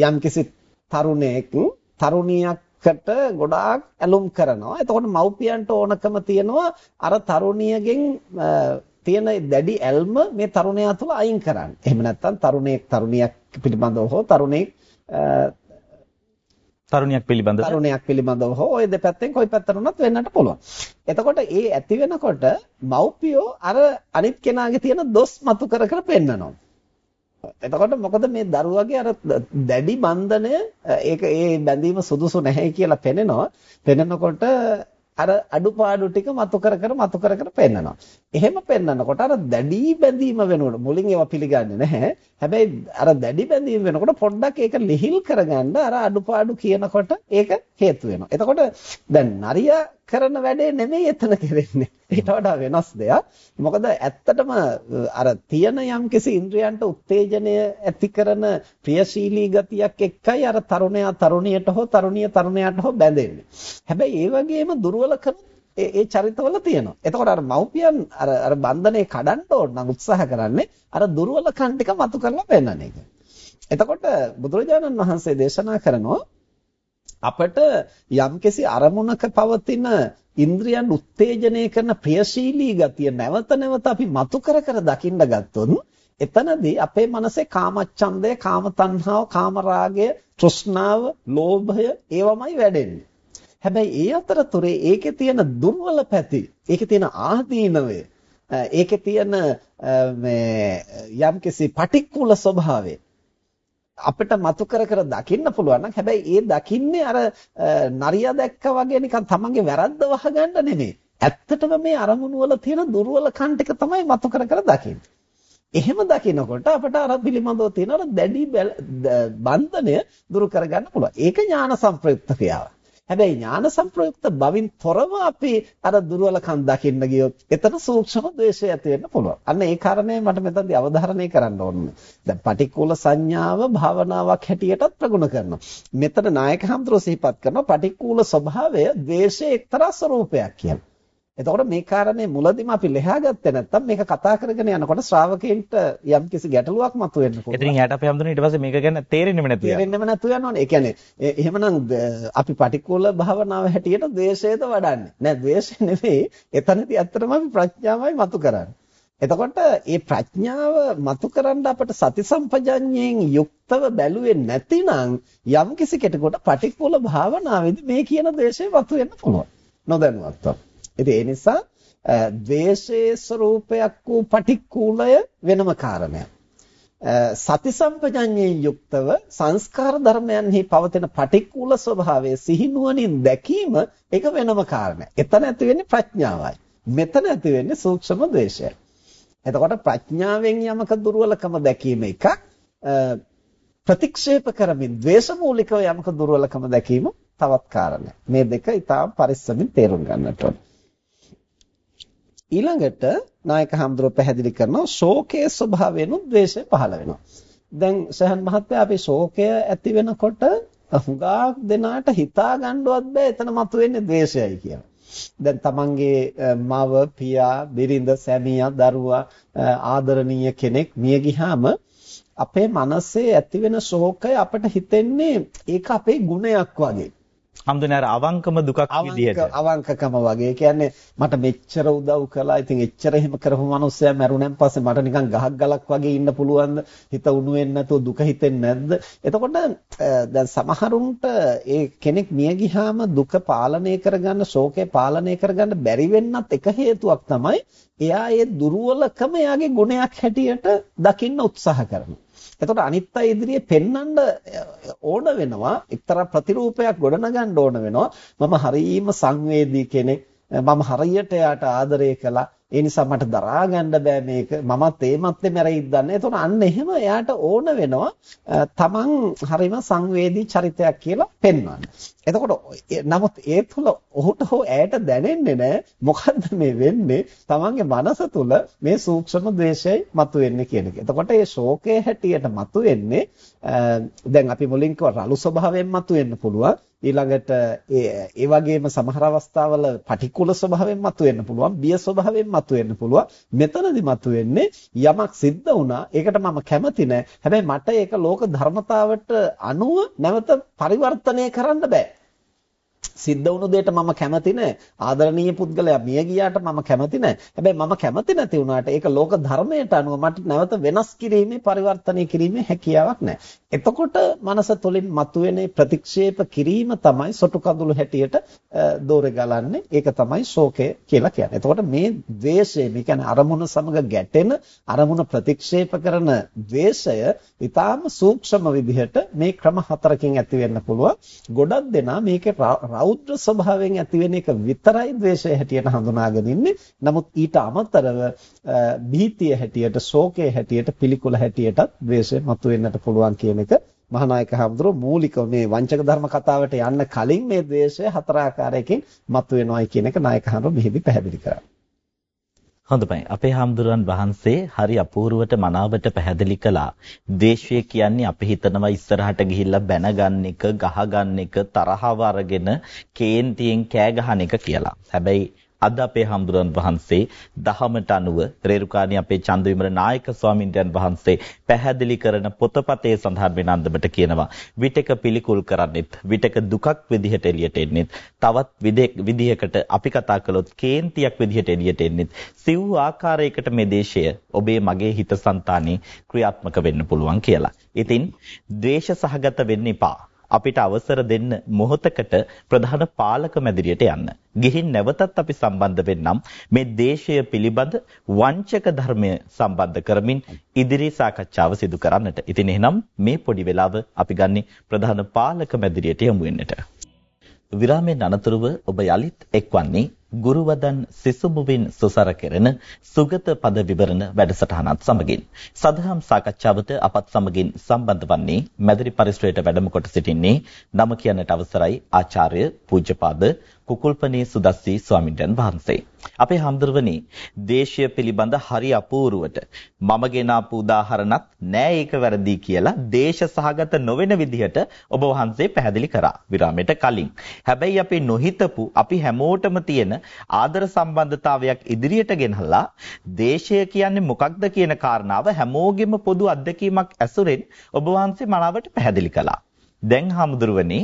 Speaker 2: යම්කිසි තරුණයෙක් තරුණියකට ගොඩාක් ඇලුම් කරනවා. එතකොට මව්පියන්ට ඕනකම තියනවා අර තරුණියගෙන් තියෙන දැඩි ඇල්ම මේ තරුණයා තුළ අයින් කරන්න. එහෙම නැත්නම් තරුණයෙක් තරුණියක් පිළිබඳව හෝ තරුණයෙක්
Speaker 1: තරුණියක් පිළිබඳව
Speaker 2: තරුණයක් පිළිබඳව හෝ ওই දෙපැත්තෙන් කොයි පැත්තට වුණත් වෙන්නට පුළුවන්. එතකොට ඒ ඇති වෙනකොට මව්පියෝ අර අනිත් කෙනාගේ තියෙන දොස් මතු කර කර පෙන්නනවා. එතකොට මොකද මේ දරුවගේ අර දැඩි බන්ධනය ඒක ඒ බැඳීම සුදුසු නැහැ කියලා පෙනෙනවා. පෙනෙනකොට අර අඩුපාඩු ටික මතු කර කර මතු කර කර පෙන්නනවා. එහෙම පෙන්නනකොට අර දැඩි බැඳීම වෙනකොට මුලින් ඒවා පිළිගන්නේ නැහැ. හැබැයි අර දැඩි බැඳීම වෙනකොට පොඩ්ඩක් ඒක ලිහිල් කරගන්න අර අඩුපාඩු කියනකොට ඒක හේතු වෙනවා. එතකොට දැන් නරියා කරන වැඩේ නෙමෙයි එතන කරන්නේ. ඊට වඩා වෙනස් දෙයක්. මොකද ඇත්තටම අර තියෙන යම්කිසි ඉන්ද්‍රයන්ට උත්තේජනය ඇති කරන ප්‍රියශීලී ගතියක් එක්කයි අර තරුණයා තරුණියට හෝ තරුණිය තරුණයාට හෝ බැඳෙන්නේ. හැබැයි ඒ වගේම දුර්වලකම් ඒ ඒ චරිතවල තියෙනවා. එතකොට අර මව්පියන් අර අර බන්ධනේ කඩන්න ඕන නම් උත්සාහ කරන්නේ අර දුර්වලකම් ටික මතු කරලා පෙන්නන එක. එතකොට බුදුරජාණන් වහන්සේ දේශනා කරනවා අපට යම්කිසි අරමුණක පවතින ඉන්ද්‍රියන් උත්තේජනය කරන ප්‍රියශීලී ගතිය නැවත නැවත අපි මතු කර කර දකින්න ගත්තොත් එතනදී අපේ මනසේ කාමච්ඡන්දය, කාමතණ්හාව, කාමරාගය, තෘෂ්ණාව, ලෝභය ඒවමයි වැඩෙන්නේ. හැබැයි ඒ අතරතුරේ ඒකේ තියෙන දුර්වල පැති, ඒකේ තියෙන ආදීනවය, ඒකේ තියෙන මේ යම්කිසි පටික්කුල ස්වභාවය අපිට මතු කර කර දකින්න පුළුවන් නම් හැබැයි ඒ දකින්නේ අර නරියා දැක්කා වගේ නිකන් තමන්ගේ වැරද්ද වහගන්න නෙමෙයි. ඇත්තටම මේ අරමුණු වල තියෙන දුර්වලකම් ටික තමයි මතු කර කර දකින්නේ. එහෙම දකිනකොට අපට අර පිළිමදව තියෙන අර දැඩි බන්ධනය දුරු කරගන්න පුළුවන්. ඒක ඥාන සංප්‍රයුක්ත ක්‍රියාව. හැබැයි ඥාන සංප්‍රයුක්ත බවින් තොරව අපි අර දුර්වලකම් දකින්න ගියොත් එතන සූක්ෂම ද්වේෂය ඇති වෙන්න පුළුවන්. අන්න ඒ කාරණේ මට මෙතනදී අවධාරණය කරන්න ඕනේ. දැන් පටික්කුල සංඥාව භාවනාවක් හැටියටත් ප්‍රගුණ කරනවා. මෙතන නායක හඳුරෝ සිහිපත් කරනවා පටික්කුල ස්වභාවය ද්වේෂයේ එක්තරා ස්වરૂපයක් කියලා. එතකොට මේ කාරණේ මුලදිම අපි ලෙහා ගත්තේ නැත්නම් මේක කතා කරගෙන යනකොට ශ්‍රාවකයන්ට යම්කිසි ගැටලුවක් මතුවෙන්න පුළුවන්.
Speaker 1: එතනින් යට අපි හම්දුනේ ඊට පස්සේ මේක ගැන තේරෙන්නෙම නැතුව
Speaker 2: යනවා. තේරෙන්නෙම නැතුව යනවනේ. ඒ කියන්නේ එහෙමනම් අපි පටික්කුල භාවනාව හැටියට ද්වේෂයද වඩන්නේ. නෑ ද්වේෂය නෙවෙයි. එතනදී ඇත්තටම අපි ප්‍රඥාවයි මතු කරන්නේ. එතකොට මේ ප්‍රඥාව මතු කරන්න අපට සති සම්පජඤ්ඤයෙන් යුක්තව බැලුවේ නැතිනම් යම්කිසි කෙනෙකුට පටික්කුල භාවනාවේදී මේ කියන දේශේ මතුවෙන්න පුළුවන්. නොදැනුවත්ව. ඉතින් ඒ නිසා ද්වේෂයේ ස්වરૂපයක් වූ පටික්කුලය වෙනම කාරණයක්. සති සම්පජඤ්ඤයෙන් යුක්තව සංස්කාර ධර්මයන්හි පවතින පටික්කුල ස්වභාවය සිහිනුවණින් දැකීම ඒක වෙනම කාරණයක්. එතන ඇති වෙන්නේ ප්‍රඥාවයි. මෙතන ඇති වෙන්නේ සූක්ෂම ද්වේෂයයි. එතකොට ප්‍රඥාවෙන් යමක දුර්වලකම දැකීම එකක් ප්‍රතික්ෂේප කරමින් ද්වේෂමූලිකව යමක දුර්වලකම දැකීම තවත් කාරණයක්. මේ දෙක ඊටාම් පරිස්සමින් තේරුම් ගන්නට ඕනේ. ඊළඟට නායක හඳුර පැහැදිලි කරනවා ශෝකයේ ස්වභාවයෙන්ු ද්වේෂය පහළ වෙනවා. දැන් සහන් මහත්තයා අපි ශෝකය ඇති වෙනකොට හුඟක් දෙනාට හිතා ගන්නවත් බෑ එතන මතුවෙන්නේ ද්වේෂයයි කියලා. දැන් තමන්ගේ මව, පියා, බිරිඳ, සැමියා, දරුවා ආදරණීය කෙනෙක් මිය ගියාම අපේ මනසේ ඇතිවෙන ශෝකය අපට හිතෙන්නේ ඒක අපේ ගුණයක් වගේ.
Speaker 1: හම්දුනේ අර අවංකම දුකක් විදියට.
Speaker 2: අවංකකම වගේ. කියන්නේ මට මෙච්චර උදව් කළා. ඉතින් එච්චර එහෙම කරපු මිනිස්සයා මැරුණෙන් පස්සේ මට නිකන් ගහක් ගලක් වගේ ඉන්න පුළුවන්ද? හිත උණු වෙන්නේ නැතුව දුක හිතෙන්නේ නැද්ද? එතකොට දැන් සමහරුන්ට ඒ කෙනෙක් මිය ගියාම දුක පාලනය කරගන්න, ශෝකය පාලනය කරගන්න බැරි වෙන්නත් එක හේතුවක් තමයි එයා ඒ දුර්වලකම එයාගේ ගුණයක් හැටියට දකින්න උත්සාහ කරනවා. එතකොට අනිත් අය ඉදිරියේ පෙන්වන්න ඕන වෙනවා එක්තරා ප්‍රතිරූපයක් ගොඩනගන්න ඕන වෙනවා. මම හරීම සංවේදී කෙනෙක් මම හරියට යාට ආදරය කළා. ඒ නිසා මට දරා ගන්න බෑ මේක. මමත් ඒ මැත්තේ මැරෙයිද දන්නේ. එතකොට අන්න එහෙම එයාට ඕන වෙනවා තමන් හරිම සංවේදී චරිතයක් කියලා පෙන්වන්න. එතකොට නමුත් ඒ තුල ඔහුට හෝ ඇයට දැනෙන්නේ නැහැ මොකද්ද මේ වෙන්නේ තමන්ගේ මනස තුල මේ සූක්ෂම ද්වේෂයයි මතුවෙන්නේ කියන එක. එතකොට මේ ශෝකයේ හැටියට මතුවෙන්නේ දැන් අපි මුලින් කිව්ව රළු ස්වභාවයෙන් මතුවෙන්න පුළුවන්. ඊළඟට ඒ ඒ වගේම සමහර අවස්ථාවල පටිකුල ස්වභාවයෙන් මතුවෙන්න පුළුවන්. බිය ස්වභාවයෙන් මතුවෙන්න පුළුවන්. මෙතනදි මතුවෙන්නේ යමක් සිද්ධ වුණා. ඒකට මම කැමති නැහැ. හැබැයි මට ඒක ලෝක ධර්මතාවට අනුව නැවත පරිවර්තනය කරන්න බෑ. සිද්ධ වුණු දෙයට මම කැමති නැහැ. ආදරණීය පුද්ගලයා මිය ගියාට මම කැමති නැහැ. හැබැයි මම කැමති නැති වුණාට ඒක ලෝක ධර්මයට අනුව මට නැවත වෙනස් කිරීමේ පරිවර්තනය කිරීමේ හැකියාවක් නැහැ. එතකොට මනස තුළින් මතුවෙන ප්‍රතික්ෂේප කිරීම තමයි සොටු කඳුළු හැටියට දෝරේ ගලන්නේ. ඒක තමයි ශෝකය කියලා කියන්නේ. එතකොට මේ ද්වේෂය, මේ කියන්නේ අරමුණ සමග ගැටෙන, අරමුණ ප්‍රතික්ෂේප කරන ද්වේෂය ඊටාම සූක්ෂම විදිහට මේ ක්‍රම හතරකින් ඇති වෙන්න පුළුවන්. ගොඩක් දෙනා මේකේ රෞද්‍ර ස්වභාවයෙන් ඇතිවෙන එක විතරයි ද්වේෂය හැටියට හඳුනාගෙන ඉන්නේ. නමුත් ඊට අමතරව බීතිය හැටියට, ශෝකය හැටියට, පිළිකුල හැටියටත් ද්වේෂය මතුවෙන්නට පුළුවන් කියන එක මහානායක හඳුරෝ මූලිකව මේ වංචක ධර්ම කතාවට යන්න කලින් මේ ද්වේෂය හතර ආකාරයකින් මතුවෙනවායි කියන එක නායක හඳුරෝ මෙහිදී පැහැදිලි කරා.
Speaker 1: හොඳයි. අපේ හාමුදුරන් වහන්සේ හරි අපූර්වට මනාවට පැහැදිලි කළා. ද්වේෂය කියන්නේ අපි හිතනවා ඉස්සරහට ගිහිල්ලා බැනගන්න එක, ගහගන්න එක, තරහව අරගෙන කේන්තියෙන් කෑ ගහන එක කියලා. හැබැයි අද අපේ හම්දුරන් වහන්සේ දහමට අනුව රේරුකාණී අපේ චන්දවිමල නායක ස්වාමින්වයන් වහන්සේ පැහැදිලි කරන පොතපතේ සඳහන් වෙන අන්දමට කියනවා විටක පිළිකුල් කරන්නෙත් විටක දුකක් විදිහට එළියට එන්නෙත් තවත් විදිහකට අපි කතා කළොත් කේන්තියක් විදිහට එළියට එන්නෙත් සිව් ආකාරයකට මේ දේශය ඔබේ මගේ හිතසංතානේ ක්‍රියාත්මක වෙන්න පුළුවන් කියලා. ඉතින් ද්වේෂ සහගත වෙන්න එපා. අපිට අවසර දෙන්න මොහොතකට ප්‍රධාන පාලක මැදිරියට යන්න. ගිහින් නැවතත් අපි සම්බන්ධ වෙන්නම් මේ දේශය පිළිබඳ වංචක ධර්මය සම්බන්ධ කරමින් ඉදිරි සාකච්ඡාව සිදු කරන්නට. ඉතින් එහෙනම් මේ පොඩි වෙලාව අපි ගන්නේ ප්‍රධාන පාලක මැදිරියට යමු වෙන්නට. විරාමයෙන් අනතුරුව ඔබ යලිත් එක්වන්නේ ගුරුවදන් සිසුමුවින් සුසර කෙරෙන සුගත පද විවරණ වැඩසටහනත් සමගින්. සදහම් සාකච්ඡාවට අපත් සමගින් සම්බන්ධ වන්නේ මැදිරි පරිශ්‍රයට වැඩම කොට සිටින්නේ නම කියන්නට අවසරයි ආචාර්ය පූජ්‍යපාද කුකුල්පනේ සුදස්සී ස්වාමින්වයන් වහන්සේ. අපේ හම්දුරවනි දේශය පිළිබඳ හරි අපූර්වට මම ගෙන ආපු උදාහරණත් නෑ ඒක වැරදි කියලා දේශ සහගත නොවන විදිහට ඔබ වහන්සේ පැහැදිලි කරා විරාමයට කලින්. හැබැයි අපි නොහිතපු අපි හැමෝටම තියෙන ආදර සම්බන්ධතාවයක් ඉදිරියට ගෙනහලා දේශය කියන්නේ මොකක්ද කියන කාරණාව හැමෝගෙම පොදු අත්දැකීමක් ඇසුරෙන් ඔබ වහන්සේ මනාවට පැහැදිලි කළා. දැන් හාමුදුරුවනේ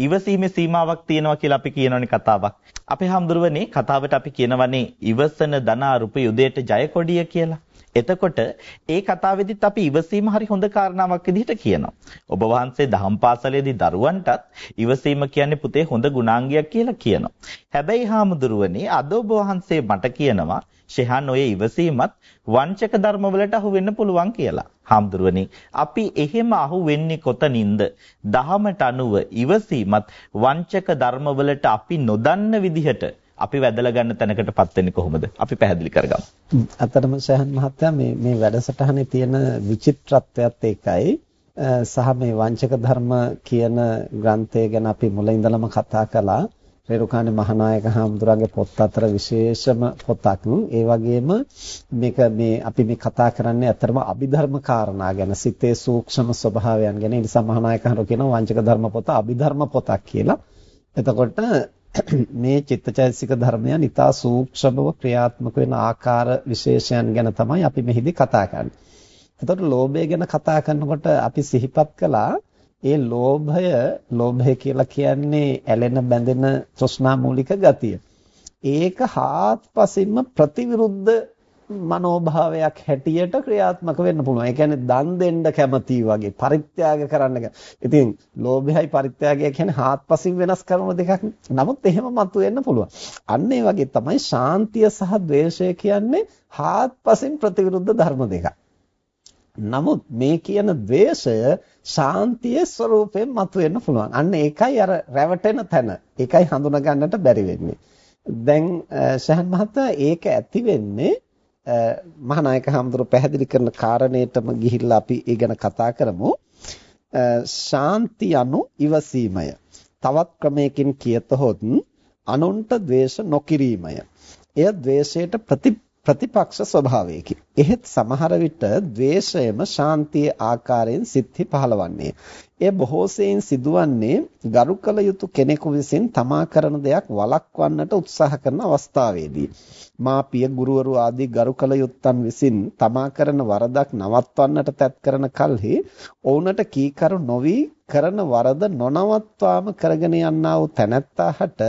Speaker 1: ඉවසීමේ සීමාවක් තියෙනවා කියලා අපි කියනවනේ කතාවක්. අපේ හාමුදුරුවනේ කතාවට අපි කියනවනේ ඉවසන ධනා රුප යුදයට ජය කොඩිය කියලා. එතකොට ඒ කතාවේදීත් අපි ඉවසීම හරි හොඳ කාරණාවක් විදිහට කියනවා. ඔබ වහන්සේ දහම් පාසලේදී දරුවන්ටත් ඉවසීම කියන්නේ පුතේ හොඳ ගුණාංගයක් කියලා කියනවා. හැබැයි හාමුදුරුවනේ අද ඔබ වහන්සේ මට කියනවා ෂෙහන් ඔය ඉවසීමත් වංචක ධර්මවලට අහු වෙන්න පුළුවන් කියලා. හාමුදුරුවනි අපි එහෙම අහු වෙන්නේ කොතනින්ද? දහමට අනුව ඉවසීමත් වංචක ධර්මවලට අපි නොදන්න විදිහට අපි වැදලා ගන්න තැනකටපත් වෙන්නේ කොහොමද? අපි පැහැදිලි කරගමු.
Speaker 2: අතරම සහන් මහත්තයා මේ මේ වැඩසටහනේ තියෙන විචිත්‍රත්වයත් ඒකයි. සහ මේ වංචක ධර්ම කියන ග්‍රන්ථය ගැන අපි මුල ඉඳලම කතා කළා. රේරුකාණේ මහානායක හාමුදුරන්ගේ පොත් අතර විශේෂම පොතක්. ඒ වගේම මේක මේ අපි මේ කතා කරන්නේ අතරම අභිධර්ම කාරණා ගැන සිතේ සූක්ෂම ස්වභාවයන් ගැන. ඒ නිසා මහානායක හඳු කියනවා වංචක ධර්ම පොත අභිධර්ම පොතක් කියලා. එතකොට [CLEARS THROAT] මේ චිත්තචෛතසික ධර්මයන් ඊටා සූක්ෂමව ක්‍රියාත්මක වෙන ආකාර විශේෂයන් ගැන තමයි අපි මෙහිදී කතා කරන්නේ. එතකොට ලෝභය ගැන කතා කරනකොට අපි සිහිපත් කළා ඒ ලෝභය ලෝභය කියලා කියන්නේ ඇලෙන බැඳෙන තෘෂ්ණා මූලික ගතිය. ඒක හාත්පසින්ම ප්‍රතිවිරුද්ධ මනෝභාවයක් හැටියට ක්‍රියාත්මක වෙන්න පුළුවන්. ඒ කියන්නේ දන් දෙන්න කැමති වගේ පරිත්‍යාග කරන්න. ඉතින් ලෝභයයි පරිත්‍යාගය කියන්නේ හාත්පසින් වෙනස් කරුණු දෙකක්. නමුත් එහෙම මතුවෙන්න පුළුවන්. අන්න ඒ වගේ තමයි ශාන්තිය සහ ද්වේෂය කියන්නේ හාත්පසින් ප්‍රතිවිරුද්ධ ධර්ම දෙකක්. නමුත් මේ කියන द्वේෂය ශාන්තියේ ස්වરૂපයෙන් මතුවෙන්න පුළුවන්. අන්න ඒකයි අර රැවටෙන තැන. ඒකයි හඳුනා ගන්නට බැරි වෙන්නේ. දැන් සහන් මහත්තයා ඒක ඇති වෙන්නේ මහානායක හඳුරු පැහැදිලි කරන කාරණේටම ගිහිල්ලා අපි ඒ ගැන කතා කරමු. ශාන්ති anu ඉවසීමය. තවත් ක්‍රමයකින් කියතොත් අනුන්ට ද්වේෂ නොකිරීමය. එය ද්වේෂයට ප්‍රතිපක්ෂ ස්වභාවයකි. එහෙත් සමහර විට ද්වේෂයම ශාන්තියේ ආකාරයෙන් සිත්හි පහළවන්නේ. එය බොහෝ සෙයින් සිදුවන්නේ ගරු කළ යුතු කෙනෙකු විසින් තමා කරන දෙයක් වළක්වන්නට උත්සාහ කරන අවස්ථාවේදී. මාපිය ගුරුවරු ආදී ගරු කළ යුත්තන් විසින් තමා කරන වරදක් නවත්වන්නට තැත් කරන කල්හි ඔවුන්ට කීකරු නොවි කරන වරද නොනවත්වාම කරගෙන යන්නා වූ තැනැත්තාට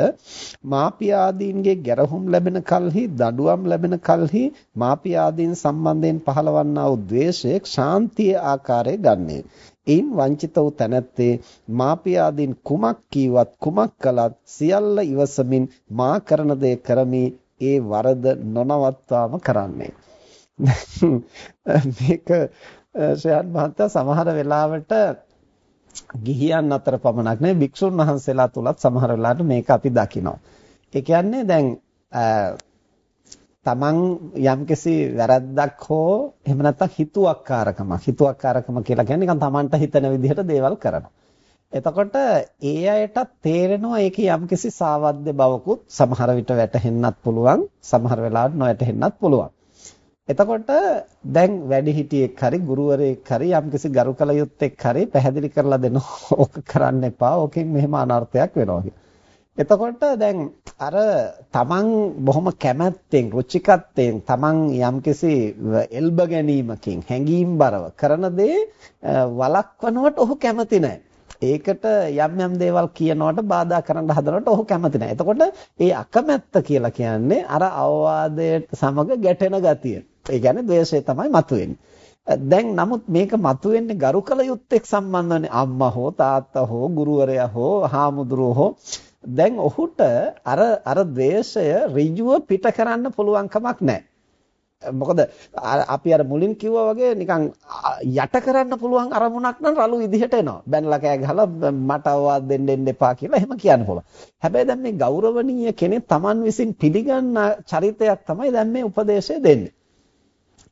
Speaker 2: මාපිය ආදීන්ගේ ගැරහුම් ලැබෙන කල්හි දඩුවම් ලැබෙන කල්හි මාපිය ආදීන් සම්බන්ධයෙන් පහළවන්නා වූ ද්වේෂය ශාන්තියේ ආකාරය ගන්නේ. එයින් වංචිත වූ තැනැත්තේ මාපිය ආදීන් කුමක් කීවත් කුමක් කළත් සියල්ල ඉවසමින් මා කරන දේ කරමි ඒ වරද නොනවත්වාම කරන්නේ. [LAUGHS] මේක ශ්‍රේයන් මහත්තයා සමහර වෙලාවට ගිහියන් අතර පමණක් නෙවෙයි භික්ෂුන් වහන්සේලා තුලත් සමහර වෙලාවට මේක අපි දකිනවා. ඒ කියන්නේ දැන් තමන් යම්කිසි වැරද්දක් හෝ එහෙම නැත්නම් හිතුවක්කාරකමක් හිතුවක්කාරකම කියලා කියන්නේ නිකන් තමන්ට හිතන විදිහට දේවල් කරනවා. එතකොට ඒ අයටත් තේරෙනවා ඒකේ යම්කිසි සාවද්‍ය බවකුත් සමහර විට වැටහෙන්නත් පුළුවන් සමහර වෙලාවට නොවැටහෙන්නත් පුළුවන්. එතකොට දැන් වැඩිහිටියෙක් හරි ගුරුවරයෙක් හරි යම්කිසි ගරු කළ යුත්තේක් හරි පැහැදිලි කරලා දෙන [LAUGHS] ඕක කරන්න එපා. ඕකෙන් මෙහෙම අනර්ථයක් වෙනවා එතකොට දැන් අර තමන් බොහොම කැමැත්තෙන් රුචිකත්වයෙන් තමන් යම්කිසි එල්බ ගැනීමකින් හැඟීම්overline කරන දේ වළක්වනවට ඔහු කැමති නැහැ. ඒකට යම් යම් දේවල් කියනවට බාධා කරන්න හදනවට ඔහු කැමති නැහැ. එතකොට ඒ අකමැත්ත කියලා කියන්නේ අර අවවාදයට සමග ගැටෙන ගතිය. ඒ කියන්නේ ද්වේෂය තමයි මතුවෙන්නේ. දැන් නමුත් මේක මතුවෙන්නේ ගරු කළ යුත්තේක් සම්බන්ධවනේ අම්මා හෝ තාත්තා හෝ ගුරුවරයා හෝ හාමුදුරුවෝ හෝ දැන් ඔහුට අර අර ද්වේෂය ඍජුව පිට කරන්න පුළුවන් කමක් නැහැ. මොකද අපි අර මුලින් කිව්වා වගේ නිකන් යට කරන්න පුළුවන් අරමුණක් නම් රළු විදිහට එනවා. බැනලා කෑ ගහලා මට අවවාද දෙන්න එන්න එපා කියලා එහෙම කියන්න පුළුවන්. හැබැයි දැන් මේ ගෞරවනීය කෙනෙක් Taman විසින් පිළිගන්න චරිතයක් තමයි දැන් මේ උපදේශය දෙන්නේ.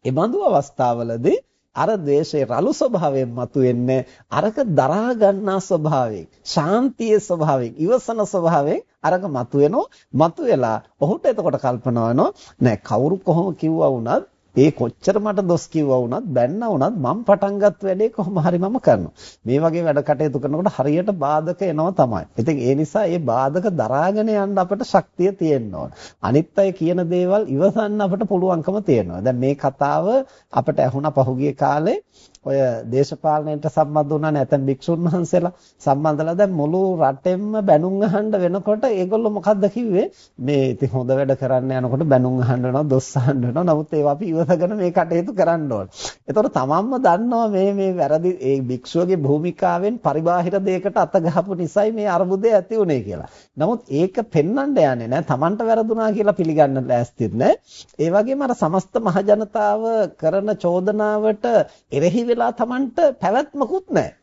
Speaker 2: ඒ බඳු අවස්ථාවලදී අර ද්වේෂයේ රළු ස්වභාවයෙන් මතුවෙන්නේ අරක දරා ගන්නා ස්වභාවයෙන් ශාන්තියේ ස්වභාවයෙන් ඉවසන ස්වභාවයෙන් අරක මතුවෙනෝ මතුවෙලා ඔහුට එතකොට කල්පනා වෙනවා නෑ කවුරු කොහොම කිව්වා වුණත් ඒ කොච්චර මට දොස් කිව්වා වුණත් බැන්නා වුණත් මම පටන් ගත් වැඩේ කොහොම හරි මම කරනවා. මේ වගේ වැඩ කටයුතු කරනකොට හරියට බාධක එනවා තමයි. ඉතින් ඒ නිසා මේ බාධක දරාගෙන යන්න අපට ශක්තිය තියෙන්න ඕන. අනිත් අය කියන දේවල් ඉවසන්න අපට පුළුවන්කම තියෙනවා. දැන් මේ කතාව අපට ඇහුණා පහුගිය කාලේ ඔය දේශපාලනයට සම්බන්ධ වුණා නැත්නම් භික්ෂුන් වහන්සේලා සම්බන්ධලා දැන් මුළු රටෙන්ම බැනුම් අහන්න වෙනකොට ඒගොල්ලෝ මොකද්ද කිව්වේ මේ ඉතින් හොඳ වැඩ කරන්න යනකොට බැනුම් අහන්න වෙනවා දොස් අහන්න වෙනවා නමුත් ඒවා අපි ඉවසගෙන මේ කටයුතු කරන්න ඕන. ඒතකොට තමන්ම දන්නවා මේ මේ වැරදි ඒ භික්ෂුවගේ භූමිකාවෙන් පරිබාහිර දෙයකට අත ගහපු නිසායි මේ අර්බුදය ඇති වුනේ කියලා. නමුත් ඒක පෙන්වන්න යන්නේ නැහැ. තමන්ට වැරදුනා කියලා පිළිගන්න ලෑස්තිත් නැහැ. ඒ වගේම අර සමස්ත මහජනතාව කරන චෝදනාවට එරෙහි වෙලා Tamanට පැවැත්මකුත් නැහැ.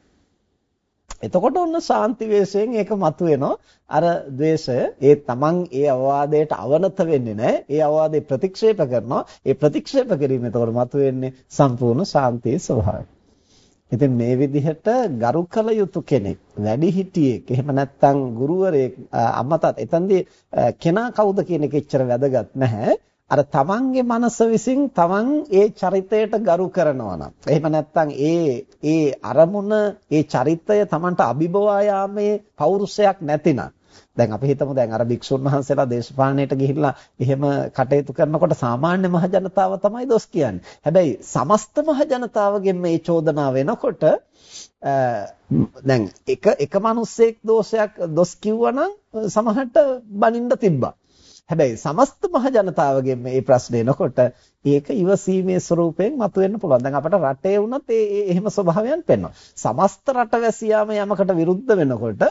Speaker 2: එතකොට ඔන්න ශාන්ති වේශයෙන් ඒක මතුවෙනවා අර द्वේෂය ඒ තමන් ඒ අවවාදයට අවනත වෙන්නේ නැහැ ඒ අවවාදේ ප්‍රතික්ෂේප කරනවා ඒ ප්‍රතික්ෂේප කිරීම එතකොට මතුවෙන්නේ සම්පූර්ණ ශාන්තියේ ස්වභාවය. ඉතින් මේ විදිහට ගරු කළ යුතු කෙනෙක් වැඩිහිටියෙක් එහෙම නැත්නම් ගුරුවරයෙක් අම්මා තාත්තා එතනදී කෙනා කවුද කියන එක එච්චර වැදගත් නැහැ. අර තමන්ගේ මනස විසින් තමන් ඒ චරිතයට ගරු කරනවා නම් එහෙම නැත්නම් ඒ ඒ අරමුණ ඒ චරිතය තමන්ට අභිබවා යාමේ පෞරුෂයක් නැතිනම් දැන් අපි හිතමු දැන් අර භික්ෂුන් වහන්සේලා දේශපාලනයට ගිහිල්ලා එහෙම කටයුතු කරනකොට සාමාන්‍ය මහ ජනතාව තමයි දොස් කියන්නේ. හැබැයි සමස්ත මහ ජනතාවගෙන් මේ චෝදනාව වෙනකොට දැන් එක එක මිනිස්සෙක් දෝෂයක් දොස් කිව්වනම් සමහරට බනින්න තිබ්බා. හැබැයි සමස්ත මහ ජනතාවගෙන් මේ ප්‍රශ්නේ එනකොට ඒක ඉවසීමේ ස්වරූපයෙන් මතුවෙන්න පුළුවන්. දැන් අපිට රටේ වුණත් ඒ එහෙම ස්වභාවයන් පෙන්වනවා. සමස්ත රටවැසියාම යමකට විරුද්ධ වෙනකොට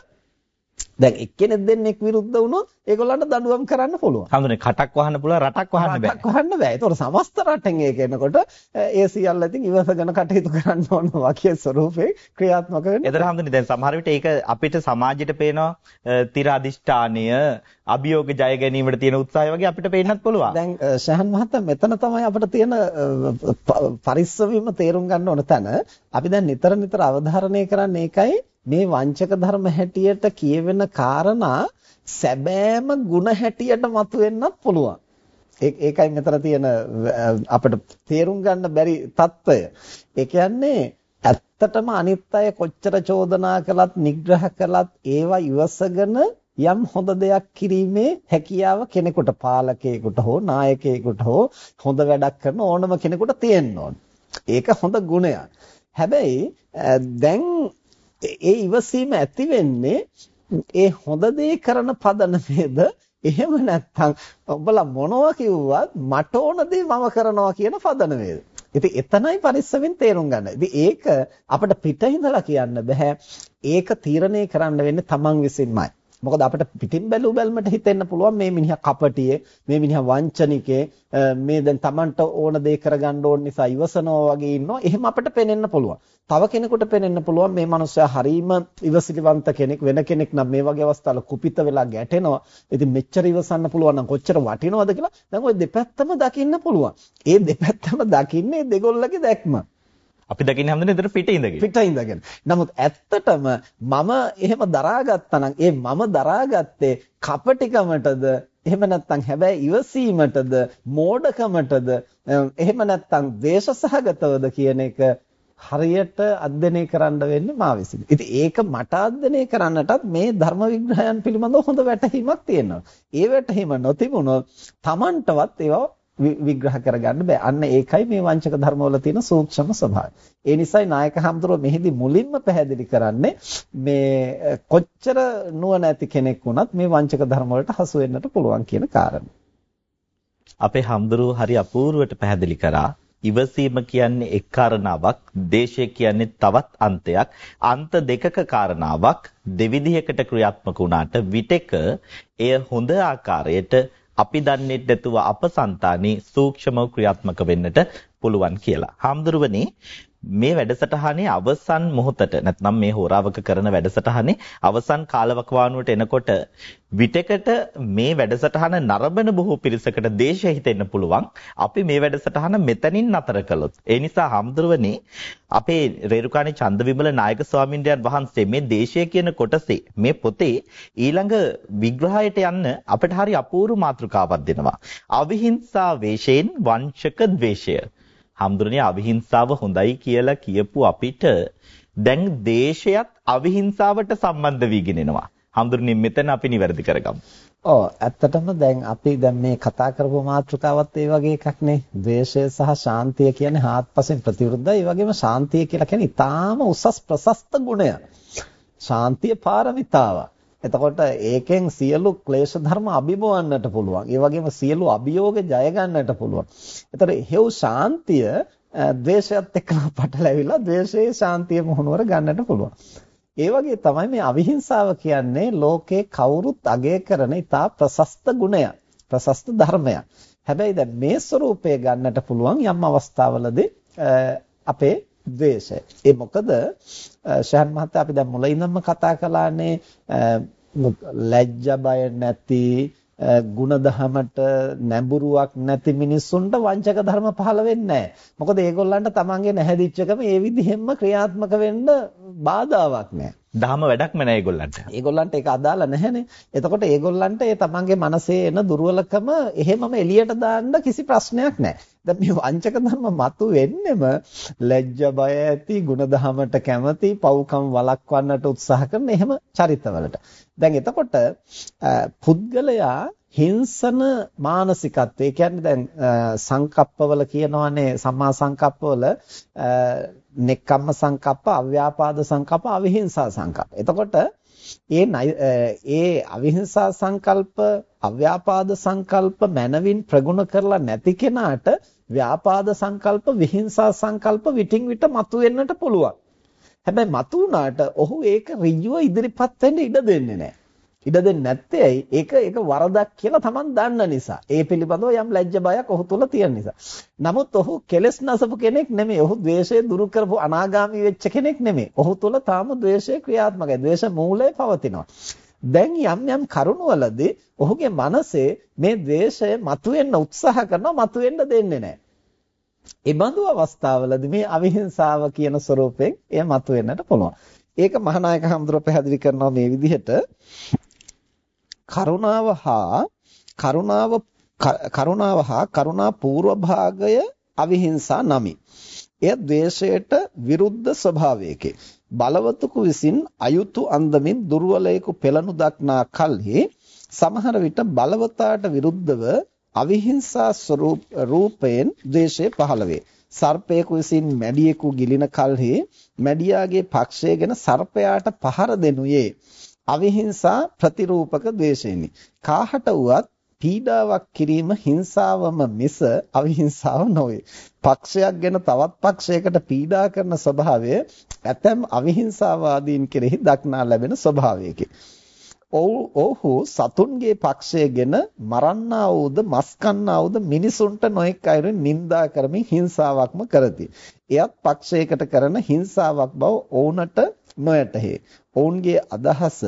Speaker 2: දැන් එක්කෙනෙක් දෙන්නෙක් විරුද්ධ වුණොත් ඒගොල්ලන්ට දඬුවම් කරන්න පුළුවන්.
Speaker 1: හඳුනේ කටක් වහන්න පුළුවන් රටක් වහන්න බෑ.
Speaker 2: රටක් වහන්න බෑ. ඒතකොට සමස්ත රටෙන් ඒක එනකොට ඒ සියල්ල ඉතින් ඉවසගෙන කටයුතු කරන්න ඕන වාක්‍ය ස්වරූපේ ක්‍රියාත්මක වෙනවා.
Speaker 1: ඒතර හඳුනේ දැන් සමහර විට ඒක අපිට සමාජයට පේනවා තිර අදිෂ්ඨානය අභියෝග ජය ගැනීමට තියෙන උත්සාහය වගේ අපිට පේන්නත් පුළුවන්.
Speaker 2: දැන් ශහන් මහත්තයා මෙතන තමයි අපිට තියෙන පරිස්සමීම තේරුම් ගන්න ඕන තැන. අපි දැන් නිතර නිතර අවධාරණය කරන්නේ ඒකයි මේ වංචක ධර්ම හැටියට කියවෙන කාරණා සැබෑම ಗುಣ හැටියට මතුවෙන්නත් පුළුවන්. ඒකයි මෙතන තියෙන අපිට තේරුම් ගන්න බැරි తত্ত্বය. ඒ කියන්නේ ඇත්තටම අනිත් අය කොච්චර චෝදනා කළත් නිග්‍රහ කළත් ඒවා ඉවසගෙන යම් හොඳ දෙයක් කිරීමේ හැකියාව කෙනෙකුට පාලකයෙකුට හෝ නායකයෙකුට හෝ හොඳ වැඩක් කරන ඕනම කෙනෙකුට තියෙන්න ඕන. ඒක හොඳ ගුණයක්. හැබැයි දැන් ඒ ඉවසීම ඇති වෙන්නේ ඒ හොඳ දේ කරන පදනමේද එහෙම නැත්නම් ඔබලා මොනවා කිව්වත් මට ඕන දේ මම කරනවා කියන පදනමේද ඉතින් එතනයි පරිස්සමෙන් තේරුම් ගන්න. ඉතින් ඒක අපිට පිටින් කියන්න බෑ. ඒක තීරණය කරන්න වෙන්නේ Taman විසින්මයි. මොකද අපිට පිටින් බැලු බැලමට හිතෙන්න පුළුවන් මේ මිනිහා කපටියේ මේ මිනිහා වංචනිකේ මේ දැන් Tamanට ඕන දේ කරගන්න ඕන නිසා ඉවසනවා වගේ ඉන්නවා එහෙම අපිට පේනෙන්න පුළුවන්. තව කෙනෙකුට පේනෙන්න පුළුවන් මේ මනුස්සයා හරීම ඉවසිලිවන්ත කෙනෙක් වෙන කෙනෙක් නම් මේ වගේ අවස්ථාවල කුපිත වෙලා ගැටෙනවා. ඉතින් මෙච්චර ඉවසන්න පුළුවන් නම් කොච්චර වටිනවද කියලා දැන් ওই දෙපැත්තම දකින්න පුළුවන්. ඒ දෙපැත්තම දකින්නේ දෙගොල්ලගේ දැක්ම.
Speaker 1: අපි දකින්නේ හැමදේම ඉතර පිට ඉඳගෙන.
Speaker 2: පිට ඉඳගෙන. නමුත් ඇත්තටම මම එහෙම දරාගත්තා නම් ඒ මම දරාගත්තේ කපටිකමටද එහෙම නැත්නම් හැබැයි ඉවසීමටද මෝඩකමටද එහෙම නැත්නම් දේශසහගතවද කියන එක හරියට අධ්‍යයනය කරන්න වෙන්නේ මා විසින්. ඉතින් ඒක මට අධ්‍යයනය කරන්නටත් මේ ධර්ම විග්‍රහයන් පිළිබඳව හොඳ වැටහීමක් තියෙනවා. ඒ වැටහීම නොතිබුණොත් Tamanටවත් ඒවා විග්‍රහ කරගන්න බෑ. අන්න ඒකයි මේ වංචක ධර්මවල තියෙන සූක්ෂම ස්වභාවය. ඒ නිසායි නායක හඳුරෝ මෙහිදී මුලින්ම පැහැදිලි කරන්නේ මේ කොච්චර නුවණ ඇති කෙනෙක් වුණත් මේ වංචක ධර්ම වලට හසු වෙන්නට පුළුවන් කියන කාරණය.
Speaker 1: අපේ හඳුරෝ හරි අපූර්වට පැහැදිලි කරා ඉවසීම කියන්නේ එක් කාරණාවක්, දේශය කියන්නේ තවත් අන්තයක්. අන්ත දෙකක කාරණාවක් දෙවිධයකට ක්‍රියාත්මක වුණාට විටක එය හොඳ ආකාරයට අපි දන්නේ නැතුව අපසන්තානේ සූක්ෂමව ක්‍රියාත්මක වෙන්නට පුළුවන් කියලා. හාමුදුරුවනේ මේ වැඩසටහනේ අවසන් මොහොතට නැත්නම් මේ හෝරාවක කරන වැඩසටහනේ අවසන් කාලවකවානුවට එනකොට විටකට මේ වැඩසටහන නරඹන බොහෝ පිරිසකට දේශය හිතෙන්න පුළුවන්. අපි මේ වැඩසටහන මෙතනින් නතර කළොත්. ඒ නිසා හම්දුරවනේ අපේ රේරුකාණේ චන්දවිමල නායක ස්වාමින්වයන් වහන්සේ මේ දේශය කියන කොටසේ මේ පොතේ ඊළඟ විග්‍රහයට යන්න අපිට හරි අපූර්ව මාතෘකාවක් දෙනවා. අවිහිංසා වේශයෙන් වංශක ද්වේෂය. හම්දුරනේ අවිහිංසාව හොඳයි කියලා කියපු අපිට දැන් දේශයත් අවිහිංසාවට සම්බන්ධ වීගෙන එනවා. හම්දුරනේ මෙතන අපි නිවැරදි කරගමු.
Speaker 2: ඔව් ඇත්තටම දැන් අපි දැන් මේ කතා කරපු මාතෘකාවත් ඒ වගේ එකක් නේ. ද්වේෂය සහ ශාන්තිය කියන්නේ හාත්පසින් ප්‍රතිවිරුද්ධයි. ඒ වගේම ශාන්තිය කියලා කියන්නේ ඊටාම උසස් ප්‍රශස්ත ගුණයක්. ශාන්තිය පාරමිතාවක්. එතකොට ඒකෙන් සියලු ක්ලේශ ධර්ම අභිබවන්නට පුළුවන්. ඒ වගේම සියලු අභියෝග ජය ගන්නට පුළුවන්. එතකොට හේව් ශාන්තිය ද්වේෂයත් එක්කම [LAUGHS] පටලැවිලා ද්වේෂයේ ශාන්තිය මොහොනවර ගන්නට පුළුවන්. ඒ වගේ තමයි මේ අවිහිංසාව කියන්නේ ලෝකේ කවුරුත් අගය කරන ඉතා ප්‍රශස්ත ගුණයක්. ප්‍රශස්ත ධර්මයක්. හැබැයි දැන් මේ ස්වરૂපය ගන්නට පුළුවන් යම් අවස්ථාවලදී අපේ ද්වේෂය. ඒ මොකද ශහන් මහත්තයා අපි දැන් මුලින් ඉඳන්ම කතා කළානේ ලැජ්ජ බය නැති ಗುಣධමයට නැඹුරුවක් නැති මිනිස්සුන්ට වංචක ධර්ම පහළ වෙන්නේ නැහැ. මොකද ඒගොල්ලන්ට තමන්ගේ නැහැදිච්චකම ඒ විදිහෙන්ම ක්‍රියාත්මක වෙන්න බාධාවක් නැහැ.
Speaker 1: දහම වැඩක්ම නැහැ ඒගොල්ලන්ට.
Speaker 2: ඒගොල්ලන්ට ඒක අදාළ නැහැනේ. එතකොට ඒගොල්ලන්ට ඒ තමන්ගේ මනසේ එන දුර්වලකම එහෙමම එළියට දාන්න කිසි ප්‍රශ්නයක් නැහැ. දැන් මේ වංචක ධර්ම මතු වෙන්නෙම ලැජ්ජ බය ඇති, ಗುಣධමයට කැමති, පව්කම් වළක්වන්නට උත්සාහ කරන එහෙම චරිතවලට. දැන් එතකොට පුද්ගලයා හිංසන මානසිකත්වය කියන්නේ දැන් සංකප්පවල කියනවානේ සම්මා සංකප්පවල නෙක්ඛම්ම සංකප්ප, අව්‍යාපාද සංකප්ප, අවිහිංසා සංකප්ප. එතකොට ඒ ඒ අවිහිංසා සංකල්ප, අව්‍යාපාද සංකල්ප මනවින් ප්‍රගුණ කරලා නැති කෙනාට ව්‍යාපාද සංකල්ප, විහිංසා සංකල්ප විටින් විට මතුවෙන්නට පුළුවන්. හැබැයි මතු වුණාට ඔහු ඒක ඍජුව ඉදිරිපත් වෙන්න ඉඩ දෙන්නේ නැහැ. ඉඩ දෙන්නේ නැත්තේ ඇයි? ඒක ඒක වරදක් කියලා Taman දන්න නිසා. ඒ පිළිබඳව යම් ලැජ්ජ බයක් ඔහු තුල තියෙන නිසා. නමුත් ඔහු කෙලස් නසපු කෙනෙක් නෙමෙයි. ඔහු ද්වේෂය දුරු කරපු අනාගාමී වෙච්ච කෙනෙක් නෙමෙයි. ඔහු තුල තාම ද්වේෂය ක්‍රියාත්මකයි. ද්වේෂ මූලය පවතිනවා. දැන් යම් යම් කරුණවලදී ඔහුගේ මනසේ මේ ද්වේෂය මතුවෙන්න උත්සාහ කරනවා මතුවෙන්න දෙන්නේ නැහැ. ඒ බඳු අවස්ථාවලදී මේ අවිහිංසාව කියන ස්වરૂපයෙන් එය මතුවෙන්නට පුළුවන්. ඒක මහානායක හඳුර පැහැදිලි කරනවා මේ විදිහට කරුණාව හා කරුණාව කරුණාව හා කරුණා පූර්ව භාගය අවිහිංසා නමි. එය ද්වේෂයට විරුද්ධ ස්වභාවයකේ. බලවතුකු විසින් අයුතු අන්දමින් දුර්වලයෙකු පෙළනු දක්නා කල්හි සමහර විට බලවතාට විරුද්ධව අවිහිංසා ස්වરૂප රූපයෙන් ද්වේෂය පහළ වේ. සර්පයෙකු විසින් මැඩියෙකු ගිලින කල්හි මැඩියාගේ පක්ෂය ගැන සර්පයාට පහර දෙනුයේ අවිහිංසා ප්‍රතිරූපක ද්වේෂයෙනි. කාහට වුවත් පීඩාවක් කිරීම හිංසාවම මිස අවිහිංසාව නොවේ. පක්ෂයක් ගැන තවත් පක්ෂයකට පීඩා කරන ස්වභාවය ඇතැම් අවිහිංසාවාදීන් කෙරෙහි දක්නා ලැබෙන ස්වභාවයකි. ඔව්හු සතුන්ගේ පක්ෂයගෙන මරන්නා වූද මස් කන්නා වූද මිනිසුන්ට නොඑක් අයුරින් නිඳා කරමින් හිංසාවක්ම කරති. එයත් පක්ෂයකට කරන හිංසාවක් බව ඔවුන්ට නොයටහි. ඔවුන්ගේ අදහස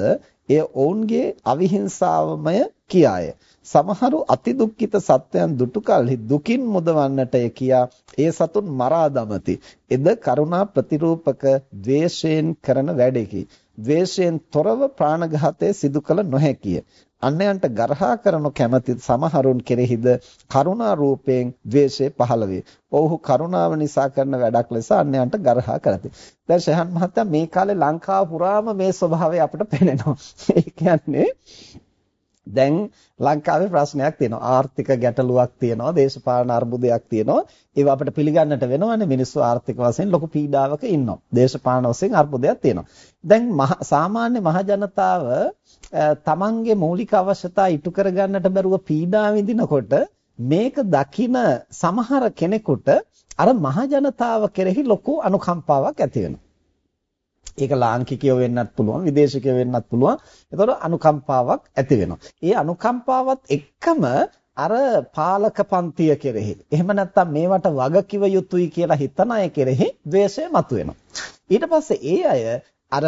Speaker 2: එය ඔවුන්ගේ අවිහිංසාවමය කියාය. සමහරු අතිදුක්ඛිත සත්වයන් දුටු කලෙහි දුකින් මුදවන්නටය කියා ඒ සතුන් මරා දමති. එද කරුණා ප්‍රතිරූපක ද්වේෂයෙන් කරන වැඩකි. ද්වේෂයෙන් තොරව ප්‍රාණඝාතය සිදු කළ නොහැකිය. අන්‍යයන්ට ගරහා කරනු කැමැති සමහරුන් කෙරෙහිද කරුණා රූපයෙන් ද්වේෂය පහළ වේ. ඔව්හු කරුණාව නිසා කරන වැඩක් ලෙස අන්‍යයන්ට ගරහා කරති. දැන් ශහන් මහත්තයා මේ කාලේ ලංකාව පුරාම මේ ස්වභාවය අපිට පේනවා. [LAUGHS] ඒ කියන්නේ දැන් ලංකාවේ ප්‍රශ්නයක් තියෙනවා ආර්ථික ගැටලුවක් තියෙනවා දේශපාලන අර්බුදයක් තියෙනවා ඒව අපිට පිළිගන්නට වෙනවනේ මිනිස්සු ආර්ථික වශයෙන් ලොකු පීඩාවක ඉන්නවා දේශපාලන වශයෙන් අර්බුදයක් තියෙනවා දැන් සාමාන්‍ය මහ ජනතාව තමන්ගේ මූලික අවශ්‍යතා ඉටු කරගන්නට බැරුව පීඩා විඳිනකොට මේක දකින සමහර කෙනෙකුට අර මහ ජනතාව කෙරෙහි ලොකු අනුකම්පාවක් ඇති වෙනවා ඒක ලාංකිකයෝ වෙන්නත් පුළුවන් විදේශිකයෝ වෙන්නත් පුළුවන්. ඒතකොට අනුකම්පාවක් ඇති වෙනවා. ඒ අනුකම්පාවත් එක්කම අර පාලක පන්තිය කෙරෙහි එහෙම නැත්නම් මේවට වග කිව යුතුයි කියලා හිතන අය කෙරෙහි ද්වේෂය මතුවෙනවා. ඊට පස්සේ ඒ අය අර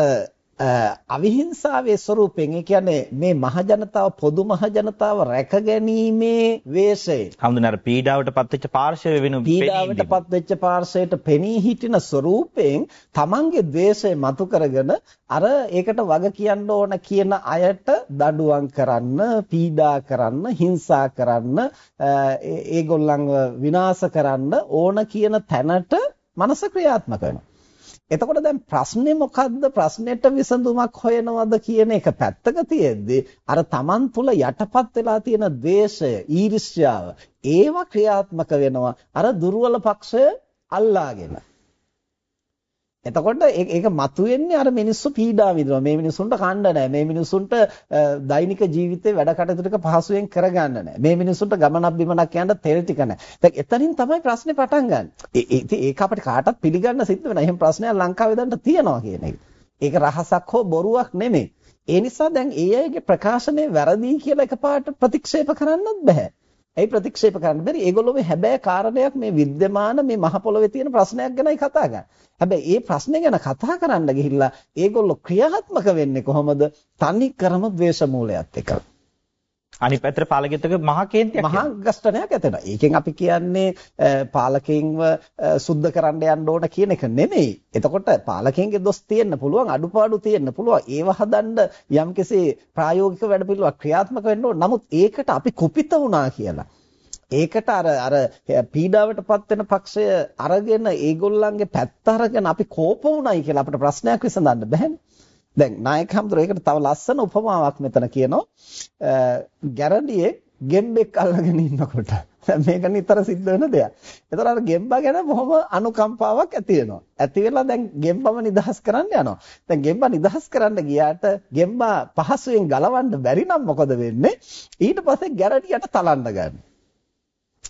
Speaker 2: අවිහිංසාවේ ස්වરૂපයෙන් ඒ කියන්නේ මේ මහජනතාව පොදු මහජනතාව රැකගැනීමේ වේශය.
Speaker 1: හඳුනන පීඩාවට පත්වෙච්ච පාර්ශවය වෙනු
Speaker 2: පීඩාවට පත්වෙච්ච පාර්ශවයට පෙනී හිටින ස්වરૂපයෙන් තමන්ගේ ද්වේෂය මතු කරගෙන අර ඒකට වග කියන්න ඕන කියන අයට දඬුවම් කරන්න පීඩා කරන්න හිංසා කරන්න ඒගොල්ලන්ව විනාශ කරන්න ඕන කියන තැනට මනස ක්‍රියාත්මක වෙනවා එතකොට දැන් ප්‍රශ්නේ මොකද්ද? ප්‍රශ්නෙට විසඳුමක් හොයනවද කියන එක පැත්තක තියෙද්දි අර Taman තුල යටපත් වෙලා තියෙන ද්වේෂය ඊර්ෂ්‍යාව ඒවා ක්‍රියාත්මක වෙනවා. අර දුර්වල පක්ෂය අල්ලාගෙන. එතකොට ඒක මතුවෙන්නේ අර මිනිස්සු පීඩා විඳිනවා. මේ මිනිස්සුන්ට කන්න නැහැ. මේ මිනිස්සුන්ට දෛනික ජීවිතේ වැඩ කටයුතු ටික පහසුවෙන් කරගන්න නැහැ. මේ මිනිස්සුන්ට ගමනක් බිමනක් යන්න තෙල් ටික නැහැ. දැන් එතනින් තමයි ප්‍රශ්නේ පටන් ගන්න. ඉතින් ඒක අපිට කාටවත් පිළිගන්න සිද්ධ වෙනවා. එහෙම ප්‍රශ්නයක් ලංකාවේ දැන්ට තියෙනවා කියන එක. ඒක රහසක් හෝ බොරුවක් නෙමෙයි. ඒ නිසා දැන් ඒ අයගේ ප්‍රකාශනය වැරදි කියලා එකපාරට ප්‍රතික්ෂේප කරන්නත් බෑ. ඇයි ප්‍රතික්ෂේප කරන්න බැරි? ඒගොල්ලෝ මේ හැබෑ කාරණයක් මේ विद्यमान මේ මහ පොළොවේ තියෙන ප්‍රශ්නයක් ගැනයි කතා කරන්නේ. හැබැයි ඒ ප්‍රශ්නේ ගැන කතා කරන්න ගිහිල්ලා ඒගොල්ලෝ ක්‍රියාත්මක වෙන්නේ කොහොමද? තනි ක්‍රම ද්වේෂ මූලයත් එක්ක.
Speaker 1: අනිත් පැත්තට පාලකෙතක මහා කේන්තියක්
Speaker 2: මහා ගස්ඨනයක් ඇතෙනවා. ඒකෙන් අපි කියන්නේ පාලකයින්ව සුද්ධ කරන්න යන්න ඕන කියන එක නෙමෙයි. එතකොට පාලකයින්ගේ දොස් තියෙන්න පුළුවන්, අඩුපාඩු තියෙන්න පුළුවන්. ඒව හදන්න යම්කිසි ප්‍රායෝගික වැඩපිළිවෙලක් ක්‍රියාත්මක වෙන්න ඕන. නමුත් ඒකට අපි කුපිත වුණා කියලා. ඒකට අර අර පීඩාවටපත් වෙන පක්ෂය අරගෙන ඒගොල්ලන්ගේ පැත්ත අරගෙන අපි කෝප වුණයි කියලා අපිට ප්‍රශ්නයක් විසඳන්න බැහැනේ. දැන් නායක හම්දුර ඒකට තව ලස්සන උපමාවක් මෙතන කියනවා ගැරන්ඩියේ ගෙම්බෙක් අල්ලගෙන ඉන්නකොට මේක නිතර සිද්ධ වෙන දෙයක්. ඒතර අර ගෙම්බා ගැන බොහොම අනුකම්පාවක් ඇති වෙනවා. ඇති වෙලා දැන් ගෙම්බම නිදහස් කරන්න යනවා. දැන් ගෙම්බා නිදහස් කරන්න ගියාට ගෙම්බා පහසුවෙන් ගලවන්න බැරි නම් මොකද වෙන්නේ? ඊට පස්සේ ගැරඩියට තලන්න ගන්නවා.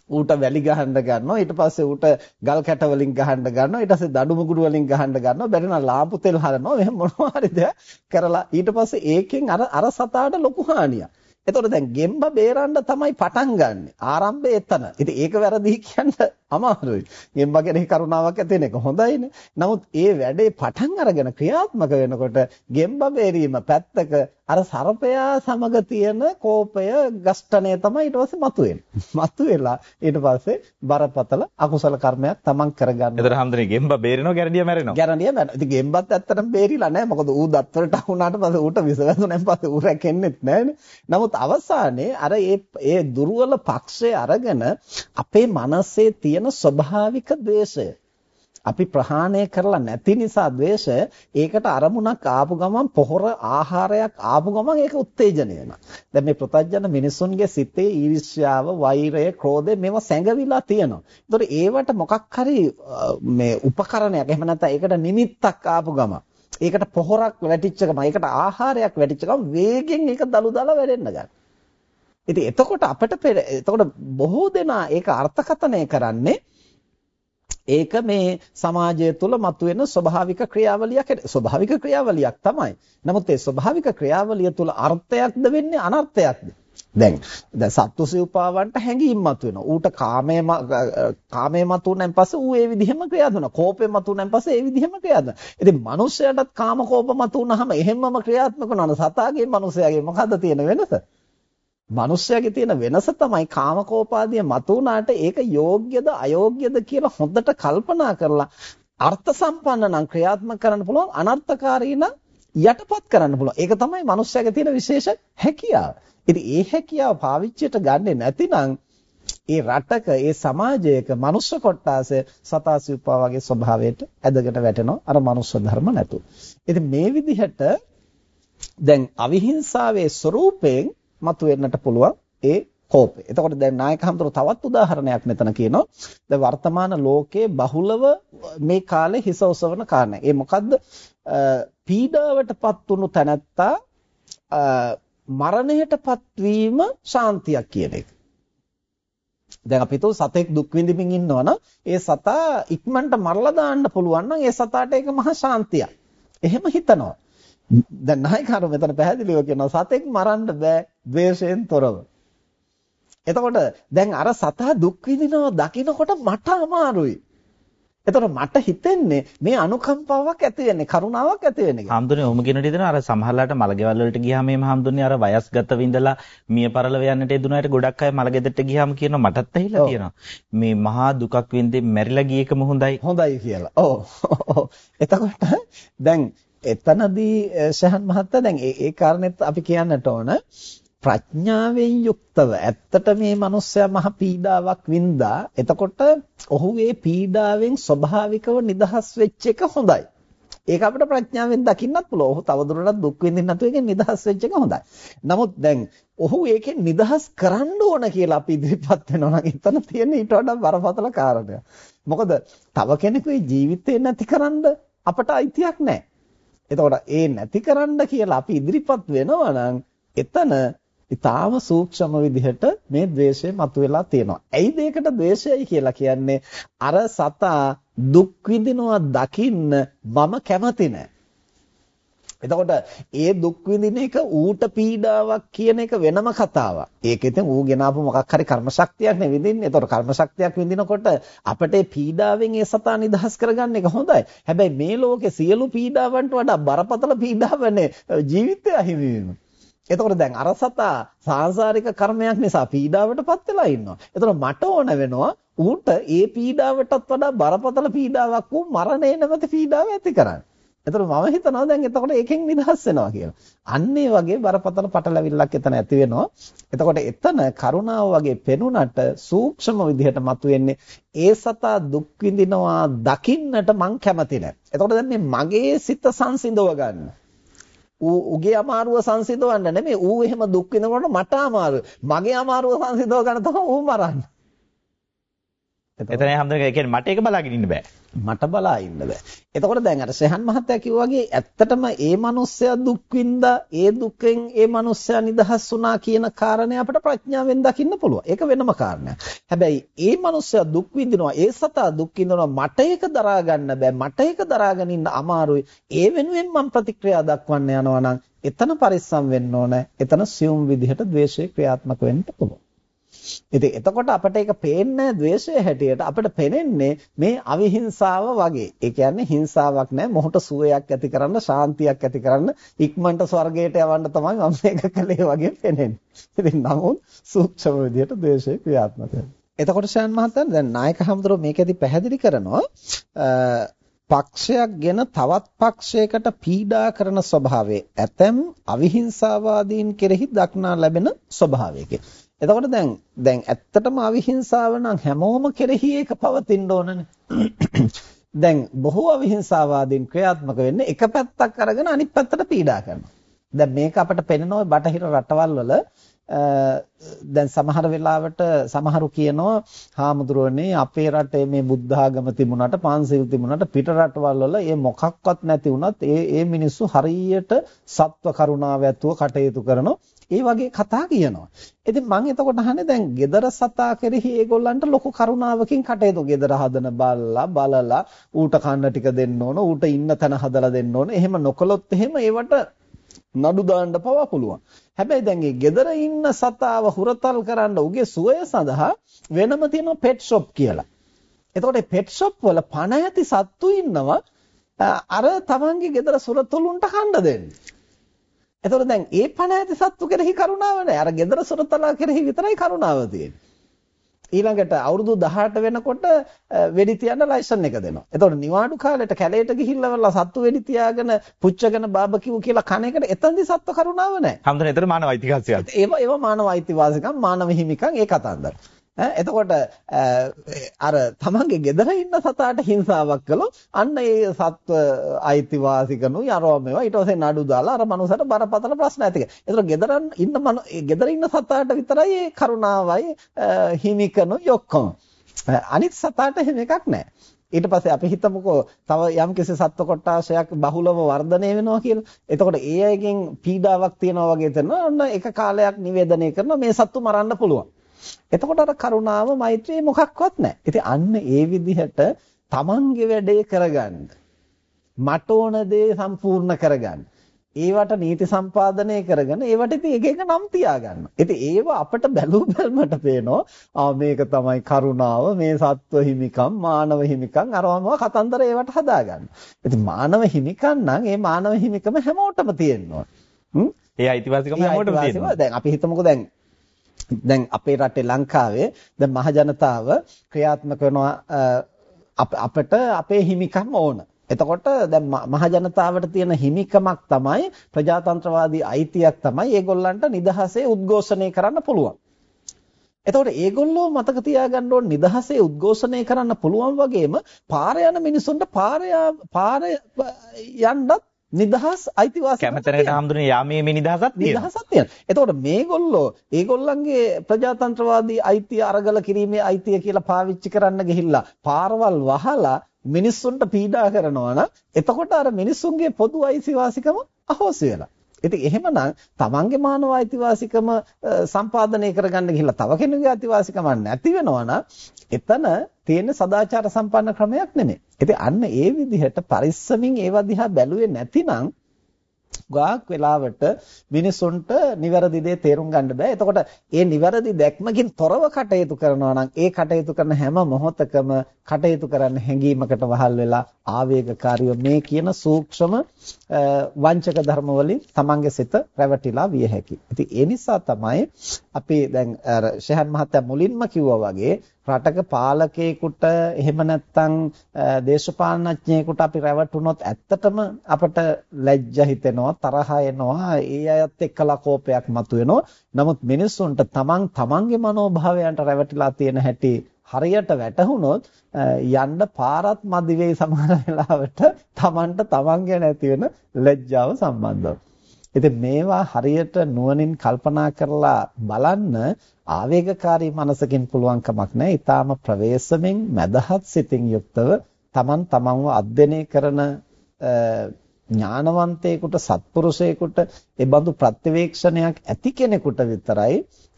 Speaker 2: ඌට වැලි ගහන්න ගන්නවා. ඊට පස්සේ ඌට ගල් කැට වලින් ගහන්න ගන්නවා. ඊට පස්සේ දඩු මුගුරු වලින් ගහන්න ගන්නවා. බැරි නම් ලාම්පු තෙල් හරනවා. මෙහෙම මොනවා හරි දෙයක් කරලා ඊට පස්සේ ඒකෙන් අර අර සතාට ලොකු හානියක්. එතකොට දැන් ගෙම්බ බේරන්න තමයි පටන් ගන්නෙ. ආරම්භය එතන. ඉතින් ඒක වැරදි කියන්න අමාරුයි. ගෙම්බ කෙනෙක් කරුණාවක් ඇති වෙන එක හොඳයිනේ. නමුත් ඒ වැඩේ පටන් අරගෙන ක්‍රියාත්මක වෙනකොට ගෙම්බ බේරීම පැත්තක අර සර්පයා සමග තියෙන කෝපය ගස්ඨණය තමයි ඊට පස්සේ මතුවෙන්නේ. මතුවෙලා ඊට පස්සේ බරපතල අකුසල කර්මයක් තමන් කරගන්නවා.
Speaker 1: එතන හැමදෙනේ ගෙම්බ බේරෙනවා ගැරන්ඩිය මැරෙනවා.
Speaker 2: ගැරන්ඩිය මැරෙනවා. ඉතින් ගෙම්බත් ඇත්තටම බේරිලා නැහැ. මොකද ඌ දත් වලට වුණාට පස්සේ ඌට විස වැදුනන් පස්සේ ඌ රැකෙන්නෙත් නැහැනේ. නමුත් අවසානයේ අර ඒ ඒ දුර්වල පක්ෂය අරගෙන අපේ මනසේ තියෙන ස්වභාවික ද්වේෂය අපි ප්‍රහාණය කරලා නැති නිසා ද්වේෂය ඒකට අරමුණක් ආපු ගමන් පොහොර ආහාරයක් ආපු ගමන් ඒක උත්තේජනය වෙනවා. දැන් මේ ප්‍රතඥ මිනිසුන්ගේ සිතේ ඊර්ෂ්‍යාව, වෛරය, ක්‍රෝධය මේවා සැඟවිලා තියෙනවා. ඒතකොට ඒවට මොකක් හරි මේ උපකරණයක් එහෙම නැත්නම් ඒකට නිමිත්තක් ආපු ගමන් ඒකට පොහොරක් වැටිච්ච ගමන් ඒකට ආහාරයක් වැටිච්ච ගමන් වේගෙන් ඒක දලු දල වැඩෙන්න ගන්නවා. ඉතින් එතකොට අපිට එතකොට බොහෝ දෙනා ඒක අර්ථකථනය කරන්නේ ඒක මේ සමාජය තුළ මතුවෙන ස්වභාවික ක්‍රියාවලියක් ස්වභාවික ක්‍රියාවලියක් තමයි. නමුත් ඒ ස්වභාවික ක්‍රියාවලිය තුළ අර්ථයක්ද වෙන්නේ අනර්ථයක්ද? දැන් දැන් සත්තුසියුපාවන්ට හැඟීම් මතුවෙනවා. ඌට කාමයේ කාමයේ මතුවෙනන් පස්සේ ඌ ඒ විදිහම ක්‍රියාදනවා. කෝපේ මතුවෙනන් පස්සේ ඒ විදිහම ක්‍රියාදනවා. ඉතින් මිනිස්සයාටත් කාම කෝප මතුවනහම එහෙම්මම ක්‍රියාත්මක වෙනවා. සතාගේ මිනිස්සයාගේ මොකද්ද තියෙන වෙනස? මිනිස්යාගේ තියෙන වෙනස තමයි කාමකෝපාදිය මතුණාට ඒක යෝග්‍යද අයෝග්‍යද කියලා හොඳට කල්පනා කරලා අර්ථ සම්පන්න නම් ක්‍රියාත්මක කරන්න පුළුවන් අනර්ථකාරී නම් යටපත් කරන්න පුළුවන්. ඒක තමයි මිනිස්යාගේ තියෙන විශේෂ හැකියාව. ඉතින් ඒ හැකියාව පාවිච්චියට ගන්නෙ නැතිනම් ඒ රටක ඒ සමාජයක මනුෂ්‍ය කොට්ටාස සතාසිව්පා වගේ ස්වභාවයට ඇදගෙන වැටෙනවා අර මනුෂ්‍ය ධර්ම නැතුව. ඉතින් මේ විදිහට දැන් අවිහිංසාවේ ස්වરૂපයෙන් මතුවෙන්නට පුළුවන් ඒ කෝපය. එතකොට දැන් නායක හඳුර තවත් උදාහරණයක් මෙතන කියනවා. දැන් වර්තමාන ලෝකයේ බහුලව මේ කාලේ හිස ඔසවන කාරණා. ඒ මොකද්ද? පීඩාවටපත් වුණු තැනැත්තා මරණයටපත් වීම ශාන්තියක් කියන එක. දැන් අපි හිතුව සතෙක් දුක් විඳින්මින් ඉන්නවනම් ඒ සතා ඉක්මනට මරලා දාන්න පුළුවන් නම් ඒ සතාට ඒක මහා ශාන්තියක්. එහෙම හිතනවා. දැන් නායකහරු මෙතන පැහැදිලිව කියනවා සතෙක් මරන්න බෑ ද්වේෂයෙන් තොරව. එතකොට දැන් අර සතා දුක් විඳිනවා දකින්නකොට මට අමාරුයි. එතකොට මට හිතෙන්නේ මේ අනුකම්පාවක් ඇති වෙන්නේ කරුණාවක් ඇති වෙන්නේ.
Speaker 1: හම්දුනේ ඔහොම කියන දෙන අර සමහරලාට මලගෙවල් වලට ගියාම මේ හම්දුනේ අර වයස්ගත විඳලා මිය පරලව යන්නට එදුනාට ගොඩක් අය මලගෙදරට ගියාම කියනවා මටත් ඇහිලා තියෙනවා. මේ මහා දුකක් විඳින් මැරිලා ගිය එකම හොඳයි.
Speaker 2: හොඳයි කියලා. ඔව්. [LAUGHS] එතකොට දැන් එතනදී ශහන් මහත්තයා දැන් ඒ ඒ කාරණෙත් අපි කියන්නට ඕන ප්‍රඥාවෙන් යුක්තව ඇත්තට මේ මිනිස්සයා මහ පීඩාවක් වින්දා එතකොට ඔහු ඒ පීඩාවෙන් ස්වභාවිකව නිදහස් වෙච්ච එක හොඳයි ඒක අපිට ප්‍රඥාවෙන් දකින්නත් පුළුවන්. ඔහු තවදුරටත් දුක් විඳින්න නැතුව එකෙන් නිදහස් වෙච්ච එක හොඳයි. නමුත් දැන් ඔහු ඒකෙන් නිදහස් කරන්න ඕන කියලා අපි ඉදිරිපත් වෙනවා නම් එතන තියෙන ඊට වඩා බරපතල කාරණයක්. මොකද තව කෙනෙකුගේ ජීවිතේ නැතිකරන්න අපට අයිතියක් නැහැ. එතකොට ඒ නැති කරන්න කියලා අපි ඉදිරිපත් වෙනවා නම් එතන ඊටාව සූක්ෂම විදිහට මේ द्वේෂය මතුවලා තියෙනවා. ඇයිද ඒකට द्वේෂයයි කියලා කියන්නේ? අර සතා දුක් විඳිනවා දකින්න මම කැමති නැහැ. එතකොට ඒ දුක් විඳින එක ඌට පීඩාවක් කියන එක වෙනම කතාවක්. ඒක ඉතින් ඌ ගෙනාපු මොකක් හරි කර්ම ශක්තියක් නේ විඳින්නේ. එතකොට කර්ම ශක්තියක් විඳිනකොට අපිට ඒ පීඩාවෙන් ඒ සතා නිදහස් කරගන්න එක හොඳයි. හැබැයි මේ ලෝකේ සියලු පීඩාවන්ට වඩා බරපතල පීඩාවනේ ජීවිතය අහිමි වීම. එතකොට දැන් අර සතා සාංශාරික කර්මයක් නිසා පීඩාවටපත් වෙලා ඉන්නවා. එතකොට මට ඕන වෙනවා ඌට ඒ පීඩාවටත් වඩා බරපතල පීඩාවක් වූ මරණය නැමැති පීඩාව ඇති කරන්න. එතකොට මම හිතනවා දැන් එතකොට ඒකෙන් නිදහස් වෙනවා කියලා. අන්න ඒ වගේ බරපතල පටලැවිල්ලක් එතන ඇති වෙනවා. එතකොට එතන කරුණාව වගේ පෙනුනට සූක්ෂම විදිහට මතුවෙන්නේ ඒ සතා දුක් විඳිනවා දකින්නට මං කැමති නැහැ. එතකොට දැන් මේ මගේ සිත සංසිඳව ගන්න. ඌ උගේ අමාරුව සංසිඳවන්න නෙමෙයි ඌ එහෙම දුක් විඳනකොට මට අමාරුයි. මගේ අමාරුව සංසිඳව ගන්න තමයි ඌ මරන්නේ.
Speaker 1: එතන හැමදේම කියන්නේ මට ඒක බලාගෙන ඉන්න බෑ.
Speaker 2: මට බලා ඉන්න බෑ. එතකොට දැන් අර සෙහන් මහත්තයා කිව්වා වගේ ඇත්තටම ඒ මනුස්සයා දුක් විඳා ඒ දුකෙන් ඒ මනුස්සයා නිදහස් වුණා කියන කාරණේ අපිට ප්‍රඥාවෙන් දකින්න පුළුවන්. ඒක වෙනම කාරණයක්. හැබැයි ඒ මනුස්සයා දුක් විඳිනවා ඒ සතා දුක් විඳිනවා මට ඒක දරා ගන්න බෑ. මට ඒක දරාගෙන ඉන්න අමාරුයි. ඒ වෙනුවෙන් මම ප්‍රතික්‍රියා දක්වන්න යනවා නම් එතන පරිස්සම් වෙන්න ඕන. එතන සියුම් විදිහට ද්වේෂය ක්‍රියාත්මක වෙන්න පුළුවන්. ඉතින් එතකොට අපිට ඒක පේන්නේ ද්වේෂය හැටියට අපිට පේන්නේ මේ අවිහිංසාව වගේ. ඒ කියන්නේ හිංසාවක් නැහැ මොහොත සුවයක් ඇති කරන්න ශාන්තියක් ඇති කරන්න ඉක්මනට ස්වර්ගයට යවන්න තමයි මම මේක කළේ වගේ පේන්නේ. ඉතින් නමුත් සූක්ෂම විදියට ද්වේෂය ක්‍රියාත්මක වෙනවා. එතකොට ශාන් මහත්තයා දැන් නායක හමුදුරුවෝ මේකෙදි පැහැදිලි කරනවා පක්ෂයක් ගැන තවත් පක්ෂයකට පීඩා කරන ස්වභාවය ඇතැම් අවිහිංසාවාදීන් කෙරෙහි දක්නා ලැබෙන ස්වභාවයකයි. එතකොට දැන් දැන් ඇත්තටම අවිහිංසාව නම් හැමෝම කෙරෙහි ඒක පවතින්න ඕනනේ. [COUGHS] දැන් බොහෝ අවිහිංසාවාදීන් ක්‍රියාත්මක වෙන්නේ එක පැත්තක් අරගෙන අනිත් පැත්තට පීඩා කරනවා. දැන් මේක අපිට පෙනෙනවා බටහිර රටවල් වල දැන් සමහර වෙලාවට සමහරු කියනවා හාමුදුරුවනේ අපේ රටේ මේ බුද්ධ ආගම තිබුණාට පන්සිල් තිබුණාට පිට රටවල් වල ඒ මොකක්වත් නැති වුණත් ඒ ඒ මිනිස්සු හරියට සත්ව කරුණාව ඇතුව කටයුතු කරනවා ඒ වගේ කතා කියනවා. ඉතින් මම එතකොට අහන්නේ දැන් gedara සතා කෙරෙහි ඒගොල්ලන්ට ලොකු කරුණාවකින් කටයුතු gedara හදන බල්ලා බලලා ඌට කන්න ටික දෙන්න ඕන ඌට ඉන්න තැන හදලා දෙන්න ඕන. එහෙම නොකළොත් එහෙම ඒවට නඩු දාන්න පවා පුළුවන්. හැබැයි දැන් මේ gedara ඉන්න සතාව හුරතල් කරන්න උගේ සුවය සඳහා වෙනම තියෙන pet shop කියලා. එතකොට pet shop වල පණ ඇති සත්තු ඉන්නවා අර තමන්ගේ gedara සුරතලුන්ට කන්න දෙන්නේ. එතකොට දැන් ඒ පණ ඇති සත්තු කෙරෙහි කරුණාව නැහැ. අර gedara සුරතලා කෙරෙහි විතරයි කරුණාව තියෙන්නේ. ඊළඟට අවුරුදු 18 වෙනකොට වෙඩි තියන්න ලයිසන් එක දෙනවා. එතකොට නිවාඩු කාලෙට කැලේට ගිහිල්ලා සත්තු වෙඩි තියාගෙන පුච්චගෙන බාබකිව් කියලා කන එකට එතනදි සත්ව කරුණාව නැහැ.
Speaker 1: හැමදෙන එතන මානව අයිතිවාසිකම්.
Speaker 2: ඒව ඒව මානව අයිතිවාසිකම් මානව හිමිකම් ඒ කතන්දර. එතකොට අර තමන්ගේ ගෙදර ඉන්න සතාට හිංසාවක් කළොත් අන්න ඒ සත්ව අයිතිවාසිකනු යරව මේවා ඊට පස්සේ නඩු දාලා අර මනුස්සට බරපතල ප්‍රශ්න ඇති කරනවා. ඒතර ගෙදර ඉන්න ගෙදර ඉන්න සතාට විතරයි ඒ කරුණාවයි හිමිකනු ඔක්කොම. අනිත් සතාට එහෙම එකක් නැහැ. ඊට පස්සේ අපි හිතමුකෝ තව යම්කිසි සත්ව කොටාශයක් බහුලව වර්ධනය වෙනවා කියලා. එතකොට ඒ අයගෙන් පීඩාවක් තියනවා වගේ තන ඔන්න එක කාලයක් නිවේදනය කරනවා මේ සත්තු මරන්න පුළුවන්. එතකොට අර කරුණාව මෛත්‍රිය මොකක්වත් නැහැ. ඉතින් අන්න ඒ විදිහට තමන්ගේ වැඩේ කරගන්න. මට ඕන දේ සම්පූර්ණ කරගන්න. ඒවට නීති සම්පාදනය කරගෙන ඒවට ඉතින් එක එක නම් තියාගන්න. ඉතින් ඒව අපිට බැලු බැලමට පේනවා ආ මේක තමයි කරුණාව, මේ සත්ව හිමිකම්, මානව හිමිකම් අරවම කතන්දර ඒවට හදාගන්න. ඉතින් මානව හිමිකම් නම් ඒ මානව හිමිකම හැමෝටම තියෙනවා.
Speaker 1: ඒ අයිතිවාසිකම හැමෝටම තියෙනවා.
Speaker 2: දැන් අපි හිතමුකෝ දැන් දැන් අපේ රටේ ලංකාවේ දැන් මහ ජනතාව ක්‍රියාත්මක වෙනවා අපිට අපේ හිමිකම් ඕන. එතකොට දැන් මහ ජනතාවට තියෙන හිමිකමක් තමයි ප්‍රජාතන්ත්‍රවාදී අයිතියක් තමයි ඒගොල්ලන්ට නිදහසේ උද්ඝෝෂණය කරන්න පුළුවන්. එතකොට ඒගොල්ලෝ මතක තියාගන්න ඕන නිදහසේ උද්ඝෝෂණය කරන්න පුළුවන් වගේම පාර යන මිනිසුන්ට පාර පාර යන්නත් නිදහස් අයිතිවාසිකම්
Speaker 1: කැමැතනකට හම්දුනේ යාමේ මේ නිදහසක් තියෙනවා.
Speaker 2: නිදහසක් තියෙනවා. එතකොට මේගොල්ලෝ ඒගොල්ලන්ගේ ප්‍රජාතන්ත්‍රවාදී අයිතිය අරගල කිරීමේ අයිතිය කියලා පාවිච්චි කරන්න ගිහිල්ලා පාරවල් වහලා මිනිස්සුන්ට පීඩා කරනවා නම් එතකොට අර මිනිස්සුන්ගේ පොදු අයිතිවාසිකම අහෝසි වෙලා. ඉතින් එහෙමනම් තමන්ගේ මානව අයිතිවාසිකම සම්පාදනය කරගන්න ගිහිල්ලා තව කෙනෙකුගේ අයිතිවාසිකම නැති වෙනවා නම් එතන තියෙන සදාචාර සම්පන්න ක්‍රමයක් නෙමෙයි. ඉතින් අන්න ඒ විදිහට පරිස්සමින් ඒවා දිහා බැලුවේ නැතිනම් ගාක් වෙලාවට මිනිසුන්ට නිවැරදි දේ තේරුම් ගන්න බෑ. එතකොට ඒ නිවැරදි දැක්මකින් තොරව කටයුතු කරනවා නම් ඒ කටයුතු කරන හැම මොහොතකම කටයුතු කරන්න හැඟීමකට වහල් වෙලා ආවේගකාරීව මේ කියන සූක්ෂම වංචක ධර්ම වලින් තමන්ගේ සිත රැවටිලා විය හැකියි. ඉතින් ඒ නිසා තමයි අපි දැන් ශහන් මහත්තයා මුලින්ම කිව්වා වගේ රටක පාලකයෙකුට එහෙම නැත්නම් දේශපාලනඥයෙකුට අපි රැවටුනොත් ඇත්තටම අපට ලැජ්ජා හිතෙනවා තරහ එනවා ඒ අයත් එක්කලා කෝපයක් මතුවෙනවා. නමුත් මිනිස්සුන්ට තමන් තමන්ගේ මනෝභාවයන්ට රැවටිලා තියෙන හැටි හරියට වැටහුනොත් යන්න පාරත් මදි වෙයි සමහර වෙලාවට තමන්ට තමන් ගැන ඇති වෙන ලැජ්ජාව සම්බන්ධව. ඉතින් මේවා හරියට නුවණින් කල්පනා කරලා බලන්න ආවේගකාරී මනසකින් පුළුවන් කමක් නැහැ. ඊටාම ප්‍රවේශමෙන් මදහත් සිතින් යුක්තව තමන් තමන්ව අධ්‍යයනය කරන ඥානවන්තයෙකුට සත්පුරුෂයෙකුට ඒ බඳු ප්‍රත්‍යවේක්ෂණයක් ඇති කෙනෙකුට විතරයි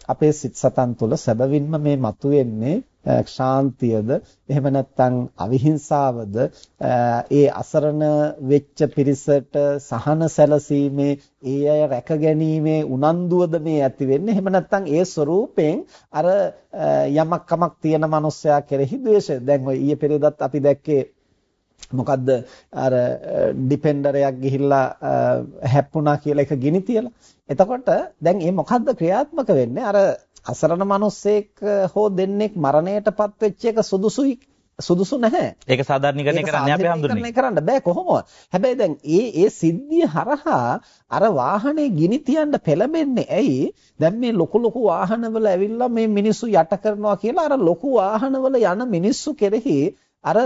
Speaker 2: අපේ සිත් සතන් තුළ සැබවින්ම මේ මතුවෙන්නේ ශාන්තියද එහෙම නැත්නම් අවිහිංසාවද? ඒ අසරණ වෙච්ච පිරිසට සහන සැලසීමේ ඒ අය රැකගැනීමේ උනන්දුවද මේ ඇති වෙන්නේ? එහෙම නැත්නම් ඒ ස්වરૂපයෙන් අර යමක් කමක් තියෙන මනුස්සයා කෙරෙහි ද්වේෂය. දැන් ඔය ඊයේ පෙරේදත් අපි දැක්කේ මොකද්ද? අර ඩිපෙන්ඩරයක් ගිහිල්ලා හැප්පුණා කියලා එක ගිනි තියලා. එතකොට දැන් මේ මොකද්ද ක්‍රියාත්මක වෙන්නේ? අර අසරණ මිනිස්සෙක් හෝ දෙන්නෙක් මරණයටපත් වෙච්ච එක සුදුසුයි සුදුසු නැහැ.
Speaker 1: ඒක සාධාරණීකරණය කරන්න අපි හඳුන්නේ.
Speaker 2: කරන්න බෑ කොහොමවත්. හැබැයි දැන් ඒ ඒ සිද්ධිය හරහා අර වාහනේ ගිනි තියන්න පෙළඹෙන්නේ ඇයි? දැන් මේ ලොකු ලොකු වාහනවල ඇවිල්ලා මේ මිනිස්සු යට කරනවා කියලා අර ලොකු වාහනවල යන මිනිස්සු කෙරෙහි අර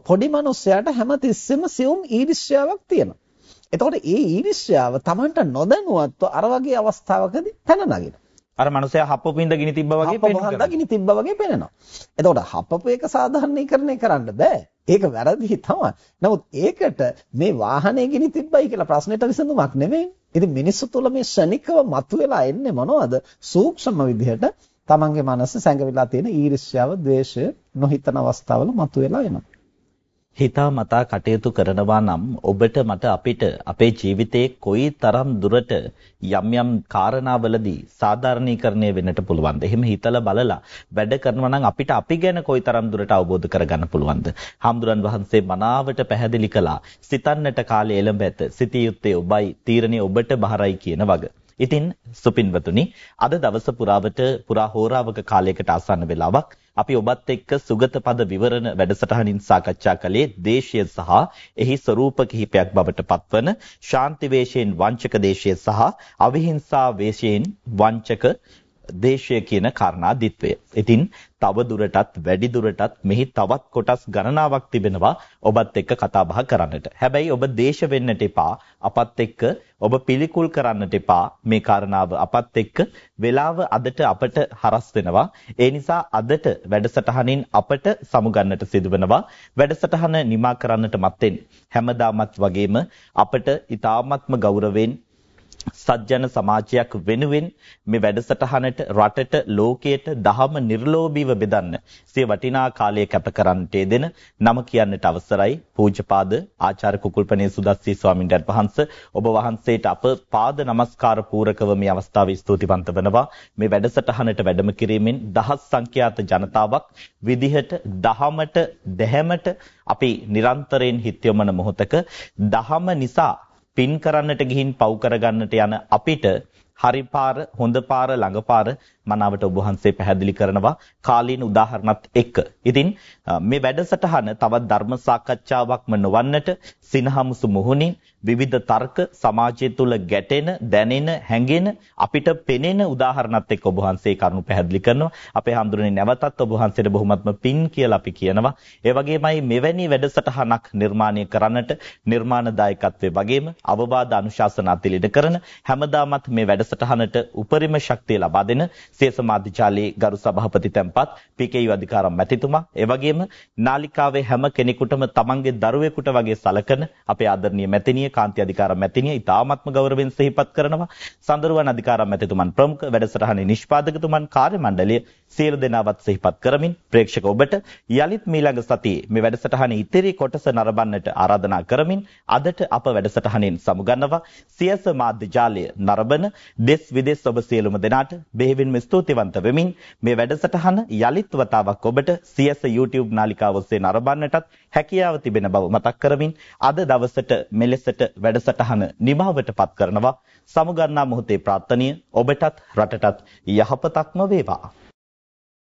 Speaker 2: පොඩි මිනිස්සයාට හැමතිස්සෙම සියුම් ඊර්ෂ්‍යාවක් තියෙනවා. එතකොට ඒ ඊර්ෂ්‍යාව Tamanට නොදැනුවත්ව අර වගේ අවස්ථාවකදී පැන නගිනවා.
Speaker 1: අර මනුස්සයා හප්පු පින්ද ගිනි තිබ්බා වගේ පේනවා.
Speaker 2: හප්පු ගිනි තිබ්බා වගේ පේනවා. එතකොට හප්පපු එක සාධාරණීකරණය කරන්න බෑ. ඒක වැරදි තමයි. නමුත් ඒකට මේ වාහනේ ගිනි තිබ්බයි කියලා ප්‍රශ්නෙට විසඳුමක් නෙමෙයි. ඉතින් මිනිස්සු තුළ මේ ශනිකව මතුවලා එන්නේ මොනවද? සූක්ෂම විදිහට තමන්ගේ මනස සැඟවිලා තියෙන ඊර්ෂ්‍යාව, ද්වේෂය නොහිතන අවස්ථාවල මතුවලා එනවා.
Speaker 1: හිතා මතා කටයුතු කරනවා නම් ඔබට මට අපිට අපේ ජීවිතේ කොයි තරම් දුරට යම් යම් කාරණාවලදී සාධාරණීකරණය වෙන්නට පුළුවන්ද? එහෙම හිතලා බලලා වැඩ කරනවා නම් අපිට අපි ගැන කොයි තරම් දුරට අවබෝධ කරගන්න පුළුවන්ද? හාමුදුරන් වහන්සේ මනාවට පැහැදිලි කළා. සිතන්නට කාලය එළඹ ඇත. සිටිය යුත්තේ ඔබයි, තීරණය ඔබට බහරයි කියන වගේ. ඉතින් සුපින්වතුනි අද දවස පුරාවට පුරා හෝරාවක කාලයකට ආසන්න වෙලාවක් අපි ඔබත් එක්ක සුගත පද විවරණ වැඩසටහනින් සාකච්ඡා කළේ දේශය සහ එහි ස්වરૂප කිහිපයක් බවට පත්වන ශාන්ති වේශයෙන් වංචක දේශය සහ අවිහිංසා වේශයෙන් වංචක දේශය කියන කාරණා දිත්වය. ඉතින් තව දුරටත් වැඩි දුරටත් මෙහි තවත් කොටස් ගණනාවක් තිබෙනවා ඔබත් එක්ක කතා බහ කරන්නට. හැබැයි ඔබ දේශ වෙන්නට එපා. අපත් එක්ක ඔබ පිළිකුල් කරන්නට එපා. මේ කාරණාව අපත් එක්ක වෙලාව අදට අපට හරස් වෙනවා. ඒ නිසා අදට වැඩසටහනින් අපට සමුගන්නට සිදුවෙනවා. වැඩසටහන නිමා කරන්නට මත්තෙන් හැමදාමත් වගේම අපට ඊ타ත්ම ගෞරවයෙන් සත්ජන සමාජයක් වෙනුවෙන් මේ වැඩසටහනට රටට ලෝකයට දහම නිර්ලෝභීව බෙදන්න සිය වටිනා කාලය කැප කරන්නට දෙන නම කියන්නට අවසරයි පූජ්‍යපාද ආචාර්ය කුකුල්පනේ සුදස්සී ස්වාමීන් වහන්සේ ඔබ වහන්සේට අප පාද නමස්කාර පූරකව මේ අවස්ථාවේ ස්තුතිවන්ත වෙනවා. මේ වැඩසටහනට වැඩම කිරීමෙන් දහස් සංඛ්‍යාත ජනතාවක් විදිහට දහමට දැහැමට අපි නිරන්තරයෙන් හිත යොමන මොහොතක දහම නිසා පින් කරන්නට ගිහින් පව් කරගන්නට යන අපිට හරි පාර හොඳ පාර ළඟ පාර මනාවට ඔබ වහන්සේ පැහැදිලි කරනවා කාලීන උදාහරණත් එක්ක. ඉතින් මේ වැඩසටහන තවත් ධර්ම සාකච්ඡාවක්ම නොවන්නට සිනහමුසු මුහුණින් විවිධ තර්ක සමාජය තුළ ගැටෙන, දැනෙන, හැඟෙන අපිට පෙනෙන උදාහරණත් එක්ක ඔබ වහන්සේ කරුණු පැහැදිලි කරනවා. අපේ හඳුරන්නේ නැවතත් ඔබ වහන්සේට බොහොමත්ම පින් කියලා අපි කියනවා. ඒ වගේමයි මෙවැනි වැඩසටහනක් නිර්මාණය කරන්නට නිර්මාණදායකත්වයේ වගේම අවවාද අනුශාසනා තිලිඩ කරන හැමදාමත් මේ වැඩසටහනට උපරිම ශක්තිය ලබා දෙන සිය සමාධිචාලී ගරු සභාපති තැන්පත් පීකේයු අධිකාරම් මැතිතුමා. ඒ වගේම නාලිකාවේ හැම කෙනෙකුටම තමන්ගේ දරුවෙකුට වගේ සලකන අපේ ආදරණීය මැතිණිය කාන්ති අධිකාරම් මැතිණිය ඉතාමත්ම ගෞරවයෙන් සිහිපත් කරනවා. සඳරුවන් අධිකාරම් මැතිතුමන් ප්‍රමුඛ වැඩසටහනේ නිෂ්පාදකතුමන් කාර්ය මණ්ඩලය සියලු දෙනාවත් සිහිපත් කරමින් ප්‍රේක්ෂක ඔබට යලිත් මීළඟ සතියේ මේ වැඩසටහනේ ඉතිරි කොටස නරඹන්නට ආරාධනා කරමින් අදට අප වැඩසටහනින් සමුගන්නවා. සියස මාධ්‍ය ජාලය නරඹන දෙස් විදෙස් ඔබ සියලුම දෙනාට බෙහෙවින්ම ස්තුතිවන්ත වෙමින් මේ වැඩසටහන යලිත් වතාවක් ඔබට සියස YouTube නාලිකාව ඔස්සේ නරඹන්නටත් හැකියාව තිබෙන බව මතක් කරමින් අද දවසට මෙලෙසට වැඩසටහන නිමවටපත් කරනවා. සමුගන්නා මොහොතේ ප්‍රාර්ථනීය. ඔබටත් රටටත් යහපතක්ම වේවා